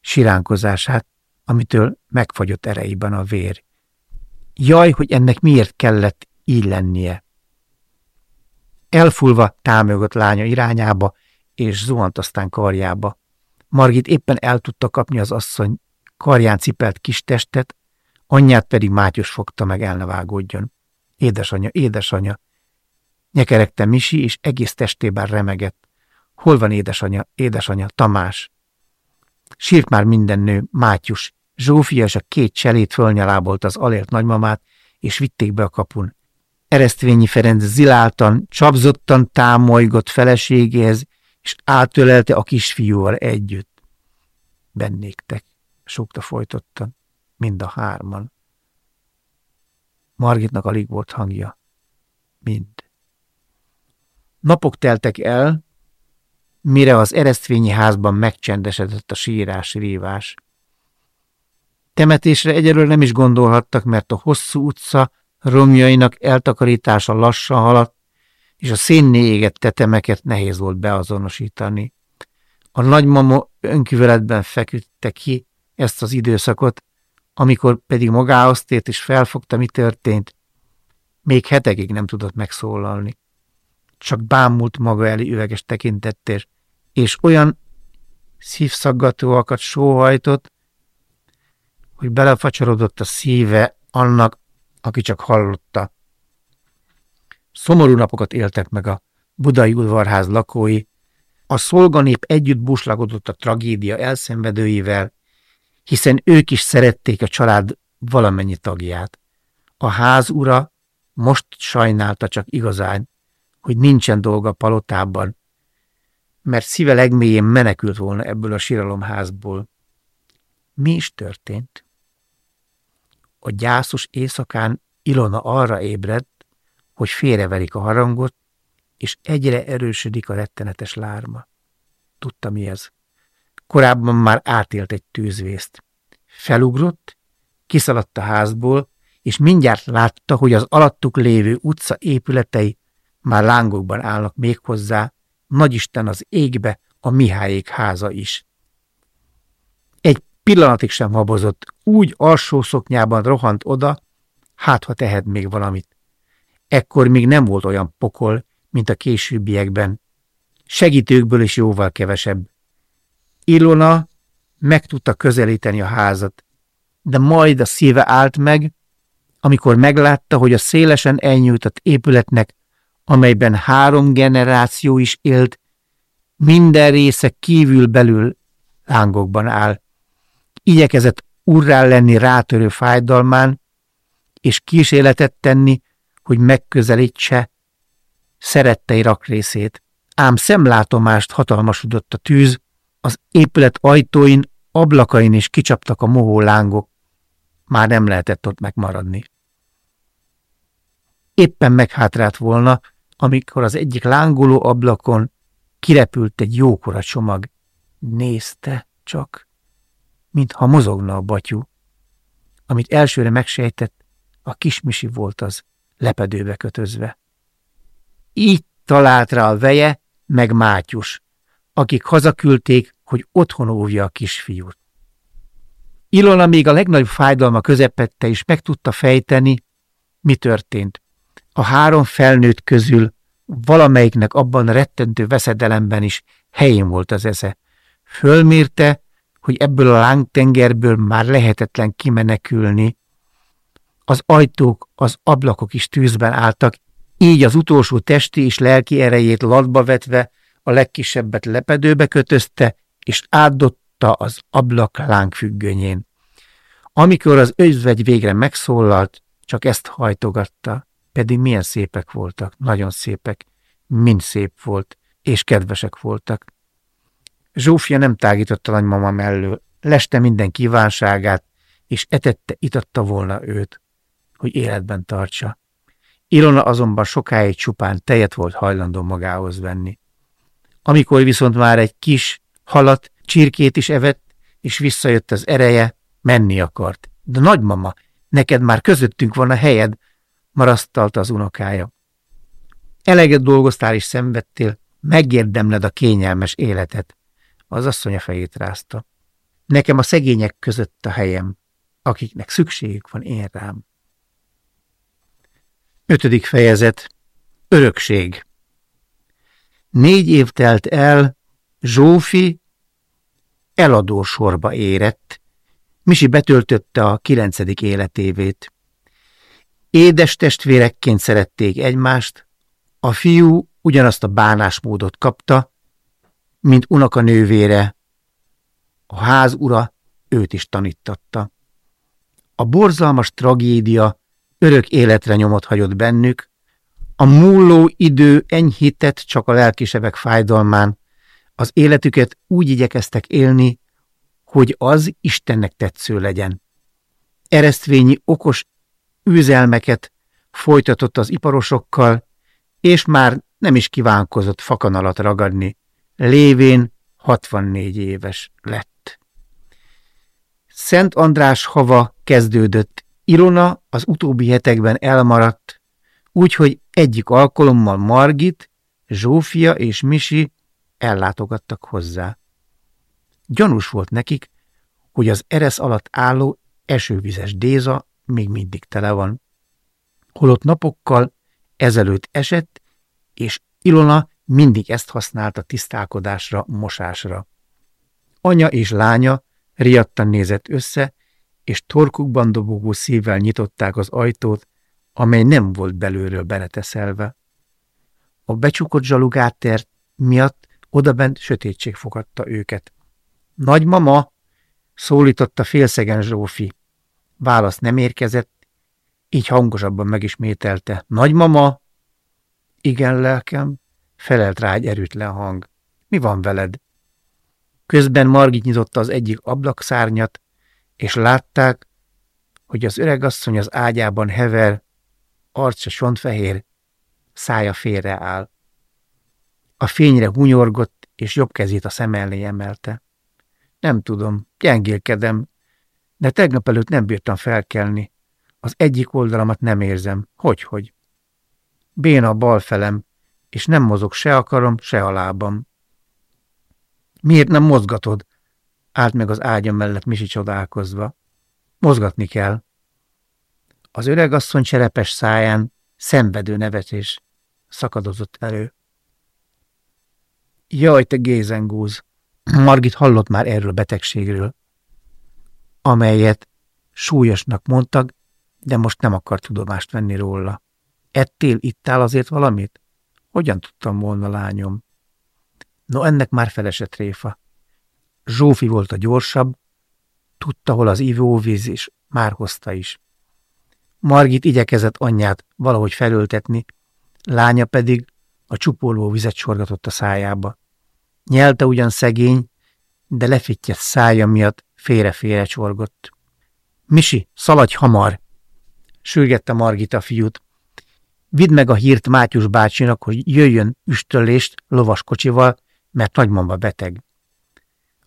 siránkozását, amitől megfagyott erejében a vér. Jaj, hogy ennek miért kellett így lennie. Elfulva támogott lánya irányába, és zuhant aztán karjába. Margit éppen el tudta kapni az asszony karján cipelt kis testet, anyját pedig Mátyos fogta meg el ne vágódjon. Édesanyja, édesanyja! Nyekeregte Misi, és egész testében remegett. Hol van édesanyja, édesanyja, Tamás? Sírt már minden nő, Mátyus, Zsófia és a két cselét fölnyalábolt az alért nagymamát, és vitték be a kapun. Eresztvényi Ferenc ziláltan, csapzottan támolygott feleségéhez, és átölelte a kisfiúval együtt. Bennéktek, sokta folytottan, mind a hárman. Margitnak alig volt hangja. Mind. Napok teltek el, mire az eresztvényi házban megcsendesedett a sírás rívás. Temetésre egyelőre nem is gondolhattak, mert a hosszú utca romjainak eltakarítása lassan haladt, és a szénné égett tetemeket nehéz volt beazonosítani. A nagymama önküveletben feküdte ki ezt az időszakot, amikor pedig magához tért és felfogta, mi történt, még hetekig nem tudott megszólalni. Csak bámult maga elé üveges tekintettél, és olyan szívszaggatóakat sóhajtott, hogy belefacsarodott a szíve annak, aki csak hallotta. Szomorú napokat éltek meg a budai udvarház lakói, a szolganép együtt buslagodott a tragédia elszenvedőivel, hiszen ők is szerették a család valamennyi tagját. A ház ura Most sajnálta csak igazán, hogy nincsen dolga palotában, mert szíve legmélyén menekült volna ebből a síralomházból. Mi is történt? A gyászos éjszakán Ilona arra ébredt, hogy félreverik a harangot, és egyre erősödik a rettenetes lárma. Tudta mi ez. Korábban már átélt egy tűzvészt. Felugrott, kiszaladt a házból, és mindjárt látta, hogy az alattuk lévő utca épületei már lángokban állnak még hozzá, nagyisten az égbe, a Mihályék háza is. Egy pillanatig sem habozott, úgy alsó szoknyában rohant oda, hát ha tehet még valamit. Ekkor még nem volt olyan pokol, mint a későbbiekben. Segítőkből is jóval kevesebb. Ilona meg tudta közelíteni a házat, de majd a szíve állt meg, amikor meglátta, hogy a szélesen elnyújtott épületnek, amelyben három generáció is élt, minden része kívül-belül lángokban áll. Igyekezett urrá lenni rátörő fájdalmán, és kísérletet tenni, hogy megközelítse szerettei rakrészét. Ám szemlátomást hatalmasodott a tűz, az épület ajtóin, ablakain is kicsaptak a mohó lángok. Már nem lehetett ott megmaradni. Éppen meghátrált volna, amikor az egyik lángoló ablakon kirepült egy jókora csomag. Nézte csak, mintha mozogna a batyú. Amit elsőre megsejtett, a kismisi volt az, lepedőbe kötözve. Így talált rá a veje, meg Mátyus, akik hazaküldték, hogy otthon óvja a kisfiút. Ilona még a legnagyobb fájdalma közepette is meg tudta fejteni, mi történt. A három felnőtt közül valamelyiknek abban rettentő veszedelemben is helyén volt az esze. Fölmérte, hogy ebből a lángtengerből már lehetetlen kimenekülni. Az ajtók, az ablakok is tűzben álltak, így az utolsó testi és lelki erejét latba vetve a legkisebbet lepedőbe kötözte, és átdotta az ablak lángfüggönyén. Amikor az özvegy végre megszólalt, csak ezt hajtogatta, pedig milyen szépek voltak, nagyon szépek, mind szép volt, és kedvesek voltak. Zsófia nem tágította nagymama mellől, leste minden kívánságát, és etette, itatta volna őt, hogy életben tartsa. Ilona azonban sokáig csupán tejet volt hajlandó magához venni. Amikor viszont már egy kis halat, csirkét is evett, és visszajött az ereje, menni akart. De nagymama, neked már közöttünk van a helyed, marasztalta az unokája. Eleget dolgoztál és szenvedtél, megérdemled a kényelmes életet. Az asszony a fejét rázta. Nekem a szegények között a helyem, akiknek szükségük van én rám. Ötödik fejezet. Örökség. Négy év telt el, Zsófi eladó sorba érett, Misi betöltötte a kilencedik életévét. Édes testvérekként szerették egymást, a fiú ugyanazt a bánásmódot kapta, mint unaka nővére. A ház ura őt is tanítatta. A borzalmas tragédia örök életre nyomot hagyott bennük, a múló idő enyhített csak a lelkisebek fájdalmán, az életüket úgy igyekeztek élni, hogy az Istennek tetsző legyen. Eresztvényi okos üzelmeket folytatott az iparosokkal, és már nem is kívánkozott fakanalat ragadni, lévén 64 éves lett. Szent András hava kezdődött Ilona az utóbbi hetekben elmaradt, úgyhogy egyik alkalommal Margit, Zsófia és Misi ellátogattak hozzá. Gyanús volt nekik, hogy az eresz alatt álló esővizes déza még mindig tele van. Holott napokkal ezelőtt esett, és Ilona mindig ezt használta tisztálkodásra, mosásra. Anya és lánya riadtan nézett össze, és torkukban dobogó szívvel nyitották az ajtót, amely nem volt belülről beleteszelve. A becsukott zsalugáter miatt odabent sötétség fogadta őket. Nagymama! szólította félszegen Zsófi. Válasz nem érkezett, Így hangosabban megismételte. Nagymama? Igen, lelkem, felelt rá egy erőtlen hang. Mi van veled? Közben Margit nyitotta az egyik ablakszárnyat, és látták, hogy az öregasszony az ágyában hever, arca sontfehér, szája félre áll. A fényre hunyorgott, és jobb kezét a szem elé emelte. Nem tudom, gyengélkedem, de tegnap előtt nem bírtam felkelni. Az egyik oldalamat nem érzem. Hogy-hogy? Béna a bal felem, és nem mozog se a karom, se a lábam. Miért nem mozgatod? Állt meg az ágyam mellett Misi csodálkozva. Mozgatni kell. Az öregasszony cserepes száján szenvedő nevetés szakadozott elő. Jaj, te gézengúz! Margit hallott már erről a betegségről, amelyet súlyosnak mondtak, de most nem akar tudomást venni róla. Ettél, ittál azért valamit? Hogyan tudtam volna, lányom? No, ennek már felesett réfa. Zsófi volt a gyorsabb, tudta, hol az ivóvíz, és már hozta is. Margit igyekezett anyját valahogy felültetni, lánya pedig a csupoló vizet sorgatott a szájába. Nyelte ugyan szegény, de lefittyett szája miatt félre-félre csorgott. Misi, szaladj hamar! Sürgette Margit a fiút. Vidd meg a hírt Mátyus bácsinak, hogy jöjjön üstöllést lovaskocsival, mert nagymama beteg.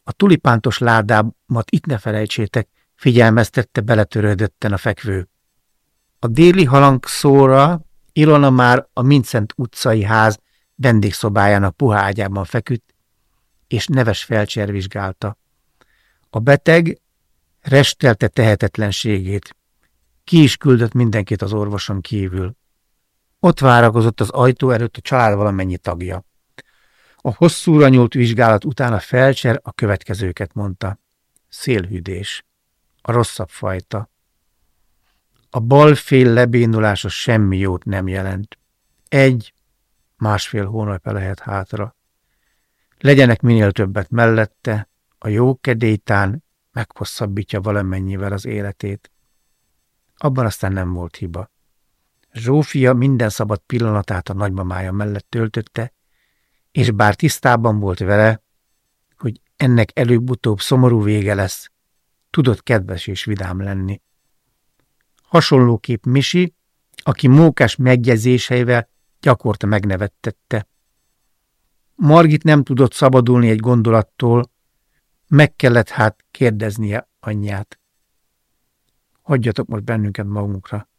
A tulipántos ládámat itt ne felejtsétek, figyelmeztette beletörődötten a fekvő. A déli halangszóra Ilona már a Mincent utcai ház vendégszobájának puha ágyában feküdt, és neves felcser vizsgálta. A beteg restelte tehetetlenségét. Ki is küldött mindenkit az orvoson kívül. Ott várakozott az ajtó előtt a család valamennyi tagja. A hosszúra nyúlt vizsgálat után a felcser a következőket mondta. Szélhűdés. A rosszabb fajta. A bal fél lebénulása semmi jót nem jelent. Egy, másfél hónapja lehet hátra. Legyenek minél többet mellette, a jó kedélytán meghosszabbítja valamennyivel az életét. Abban aztán nem volt hiba. Zsófia minden szabad pillanatát a nagymamája mellett töltötte, és bár tisztában volt vele, hogy ennek előbb-utóbb szomorú vége lesz, tudott kedves és vidám lenni. Hasonlóképp Misi, aki mókás megjegyzéseivel gyakorta megnevettette. Margit nem tudott szabadulni egy gondolattól, meg kellett hát kérdeznie anyját. Hagyjatok most bennünket magunkra,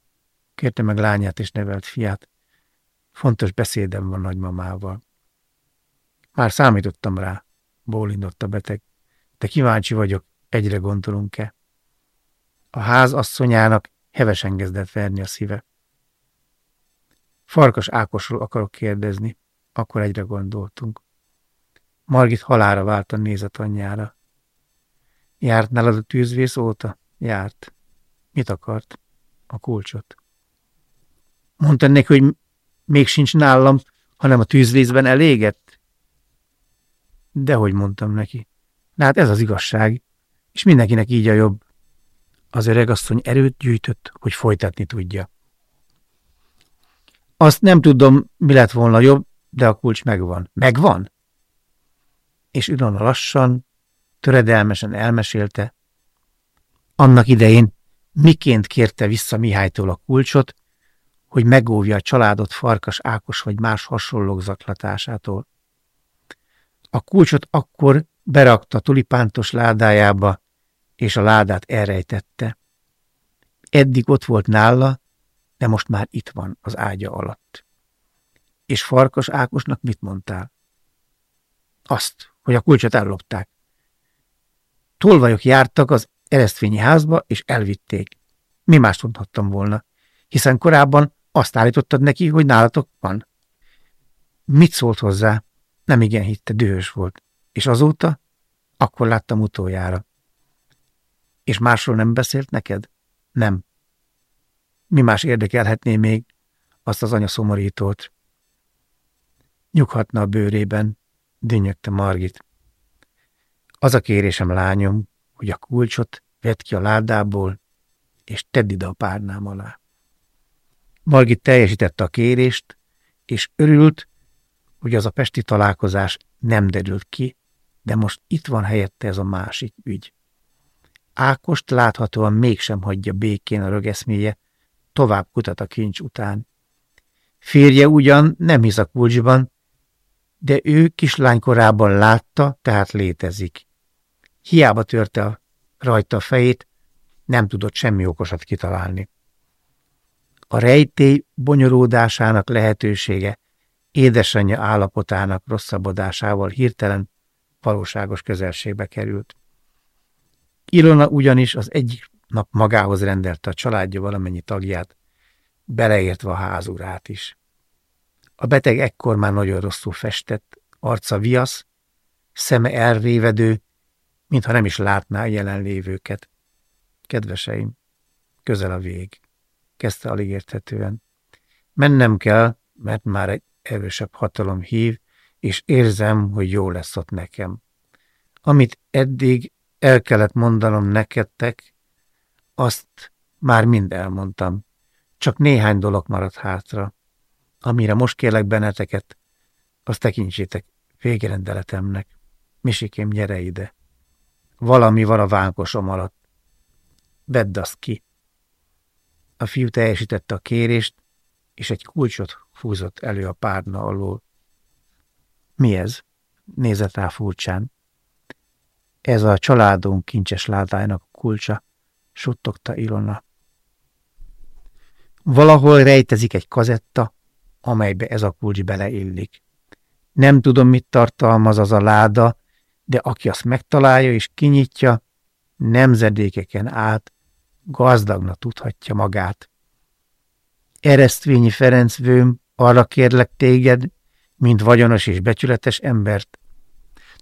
kérte meg lányát és nevelt fiát. Fontos beszédem van nagymamával. Már számítottam rá, bólindott a beteg, de kíváncsi vagyok, egyre gondolunk-e. A ház asszonyának hevesen kezdett verni a szíve. Farkas Ákosról akarok kérdezni, akkor egyre gondoltunk. Margit halára vált a anyjára. Járt nálad a tűzvész óta? Járt. Mit akart? A kulcsot. Mondta neki, hogy még sincs nálam, hanem a tűzvészben elégett? Dehogy mondtam neki. De hát ez az igazság, és mindenkinek így a jobb. Az öregasszony erőt gyűjtött, hogy folytatni tudja. Azt nem tudom, mi lett volna jobb, de a kulcs megvan. Megvan? És Ilona lassan, töredelmesen elmesélte. Annak idején miként kérte vissza Mihálytól a kulcsot, hogy megóvja a családot Farkas Ákos vagy más hasonlók zaklatásától. A kulcsot akkor berakta tulipántos ládájába, és a ládát elrejtette. Eddig ott volt nála, de most már itt van az ágya alatt. És Farkas Ákosnak mit mondtál? Azt, hogy a kulcsot ellopták. Tolvajok jártak az eresztvényi házba, és elvitték. Mi más tudhattam volna, hiszen korábban azt állítottad neki, hogy nálatok van. Mit szólt hozzá? Nem igen hitte, dühös volt. És azóta? Akkor láttam utoljára. És másról nem beszélt neked? Nem. Mi más érdekelhetné még azt az anya szomorítót? Nyughatna a bőrében, dinnyögte Margit. Az a kérésem, lányom, hogy a kulcsot vedd ki a ládából, és tedd ide a párnám alá. Margit teljesítette a kérést, és örült, hogy az a pesti találkozás nem derült ki, de most itt van helyette ez a másik ügy. Ákost láthatóan mégsem hagyja békén a rögeszméje, tovább kutat a kincs után. Férje ugyan nem hisz a kulcsban, de ő kislánykorában látta, tehát létezik. Hiába törte rajta a fejét, nem tudott semmi okosat kitalálni. A rejtély bonyolódásának lehetősége édesanyja állapotának rosszabbodásával hirtelen valóságos közelségbe került. Ilona ugyanis az egyik nap magához rendelte a családja valamennyi tagját, beleértve a házurát is. A beteg ekkor már nagyon rosszul festett, arca viasz, szeme elrévedő, mintha nem is látná a jelenlévőket. Kedveseim, közel a vég, kezdte alig érthetően. Mennem kell, mert már egy erősebb hatalom hív, és érzem, hogy jó lesz ott nekem. Amit eddig el kellett mondanom nekedtek, azt már mind elmondtam. Csak néhány dolog maradt hátra. Amire most kérlek benneteket, azt tekintsétek végrendeletemnek. Misikém, gyere ide. Valami van a vánkosom alatt. Vedd azt ki. A fiú teljesítette a kérést, és egy kulcsot húzott elő a párna alól. Mi ez? Nézett rá furcsán. Ez a családunk kincses ládájának kulcsa, suttogta Ilona. Valahol rejtezik egy kazetta, amelybe ez a kulcs beleillik. Nem tudom, mit tartalmaz az a láda, de aki azt megtalálja és kinyitja, nemzedékeken át gazdagna tudhatja magát. Eresztvényi Ferenc vőm, arra kérlek téged, mint vagyonos és becsületes embert.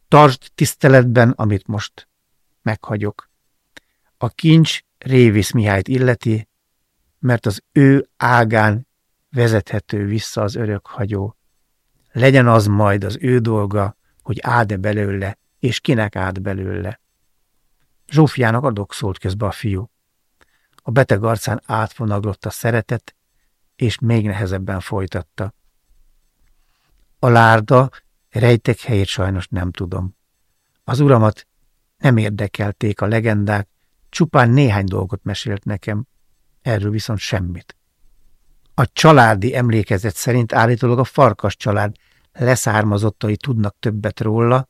Tartsd tiszteletben, amit most meghagyok. A kincs Révész Mihályt illeti, mert az ő ágán vezethető vissza az hagyó. Legyen az majd az ő dolga, hogy áld-e belőle, és kinek áld belőle. Zsófiának adok szólt közbe a fiú. A beteg arcán átvonaglott a szeretet, és még nehezebben folytatta. A lárda rejtek helyét sajnos nem tudom. Az uramat nem érdekelték a legendák, csupán néhány dolgot mesélt nekem, erről viszont semmit. A családi emlékezet szerint állítólag a farkas család leszármazottai tudnak többet róla,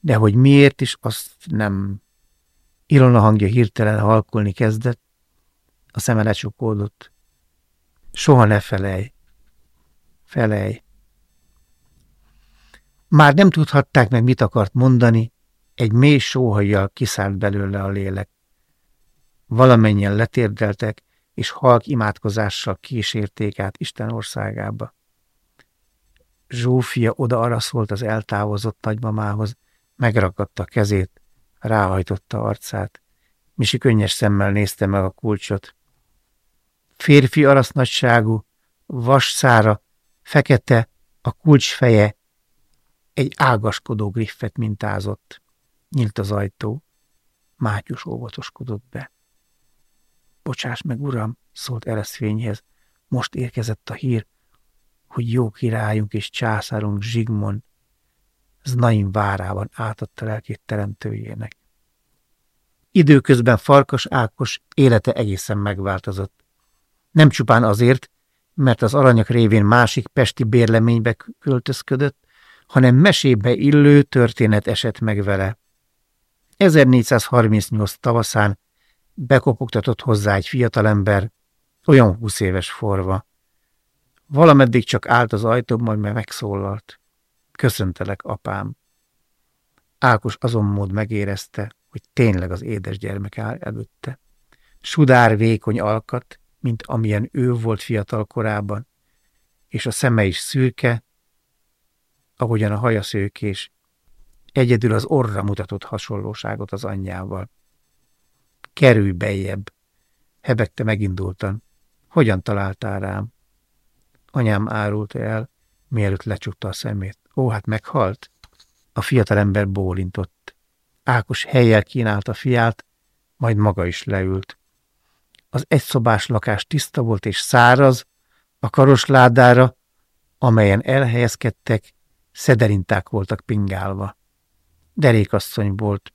de hogy miért is, azt nem. Ilona hangja hirtelen halkulni kezdett, a szeme lecsukódott. Soha ne felej. Felej. Már nem tudhatták meg, mit akart mondani, egy mély sóhajjal kiszállt belőle a lélek. Valamennyien letérdeltek, és halk imádkozással kísérték át Isten országába. Zsófia oda szólt az eltávozott nagymamához, megragadta kezét, ráhajtotta arcát. Misi könnyes szemmel nézte meg a kulcsot. Férfi arasznagyságú, vasszára, fekete, a kulcs feje egy ágaskodó griffet mintázott. Nyílt az ajtó. Mátyus óvatoskodott be. Bocsáss meg, uram, szólt Ereszfényhez. Most érkezett a hír, hogy jó királyunk és császárunk Zsigmond Znaim várában átadta lelkét teremtőjének. Időközben Farkas Ákos élete egészen megváltozott. Nem csupán azért, mert az aranyak révén másik pesti bérleménybe költözködött, hanem mesébe illő történet esett meg vele. 1438 tavaszán bekopogtatott hozzá egy fiatalember, olyan húsz éves forva. Valameddig csak állt az ajtó, majd megszólalt. Köszöntelek, apám. Ákos azon mód megérezte, hogy tényleg az édes gyermek áll előtte. Sudár vékony alkat, mint amilyen ő volt fiatal korában, és a szeme is szürke, ahogyan a haja szőkés, egyedül az orra mutatott hasonlóságot az anyjával. Kerülj bejebb, hebegte megindultan. Hogyan találtál rám? Anyám árulta el, mielőtt lecsukta a szemét. Ó, hát meghalt? A fiatalember bólintott. Ákos helyjel kínálta fiát, majd maga is leült. Az egyszobás lakás tiszta volt és száraz, a karosládára, amelyen elhelyezkedtek, szederinták voltak pingálva. Derékasszony volt.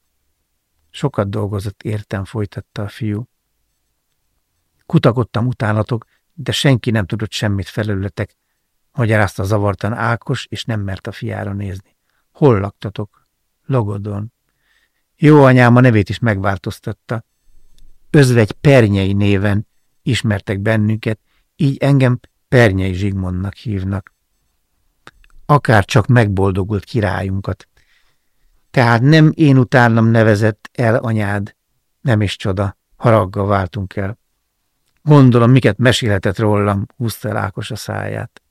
Sokat dolgozott, értem, folytatta a fiú. Kutakodtam utánatok, de senki nem tudott semmit felőletek, magyarázta zavartan Ákos, és nem mert a fiára nézni. Hol laktatok? Logodon. Jó anyám a nevét is megváltoztatta. Özvegy Pernyei néven ismertek bennünket, így engem Pernyei Zsigmondnak hívnak. Akár csak megboldogult királyunkat. Tehát nem én utánam nevezett el anyád, nem is csoda, haraggal váltunk el. Gondolom, miket mesélhetett rólam, húzta el Ákos a száját.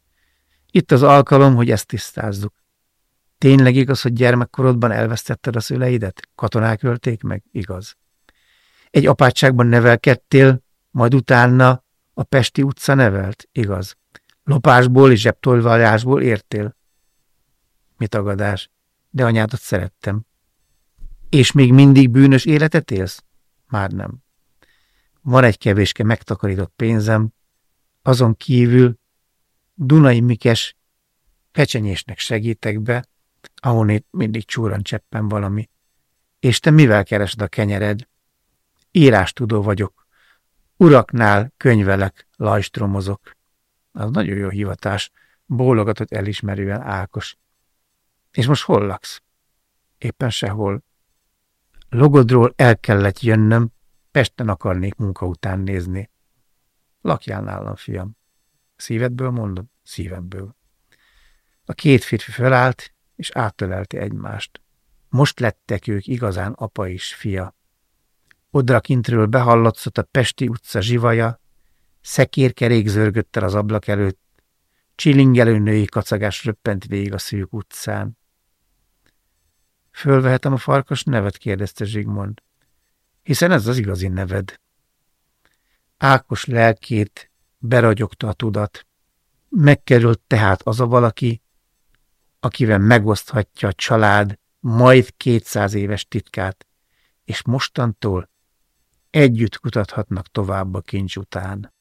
Itt az alkalom, hogy ezt tisztázzuk. Tényleg igaz, hogy gyermekkorodban elvesztetted a szüleidet? Katonák ölték meg? Igaz. Egy apátságban nevelkedtél, majd utána a Pesti utca nevelt? Igaz. Lopásból és zsebtolvajásból értél? Mi tagadás? De anyádat szerettem. És még mindig bűnös életet élsz? Már nem. Van egy kevéske megtakarított pénzem, azon kívül Dunai Mikes pecsenyésnek segítek be, ahonnét mindig csúran cseppen valami. És te mivel keresed a kenyered? Írástudó vagyok. Uraknál könyvelek, lajstromozok. Az nagyon jó hivatás, bólogatott elismerően Ákos. És most hol laksz? Éppen sehol. Logodról el kellett jönnöm, Pesten akarnék munka után nézni. Lakjál nálam, fiam. Szívedből mondod? Szívemből. A két férfi felállt, és átölelte egymást. Most lettek ők igazán apa és fia. Odrakintről behallatszott a Pesti utca zsivaja, szekérkerék zörgött el az ablak előtt, csilingelő női kacagás röppent végig a szűk utcán. Fölvehetem a farkas nevet, kérdezte Zsigmond. Hiszen ez az igazi neved. Ákos lelkét beragyogta a tudat. Megkerült tehát az a valaki, akivel megoszthatja a család majd kétszáz éves titkát, és mostantól együtt kutathatnak tovább a kincs után.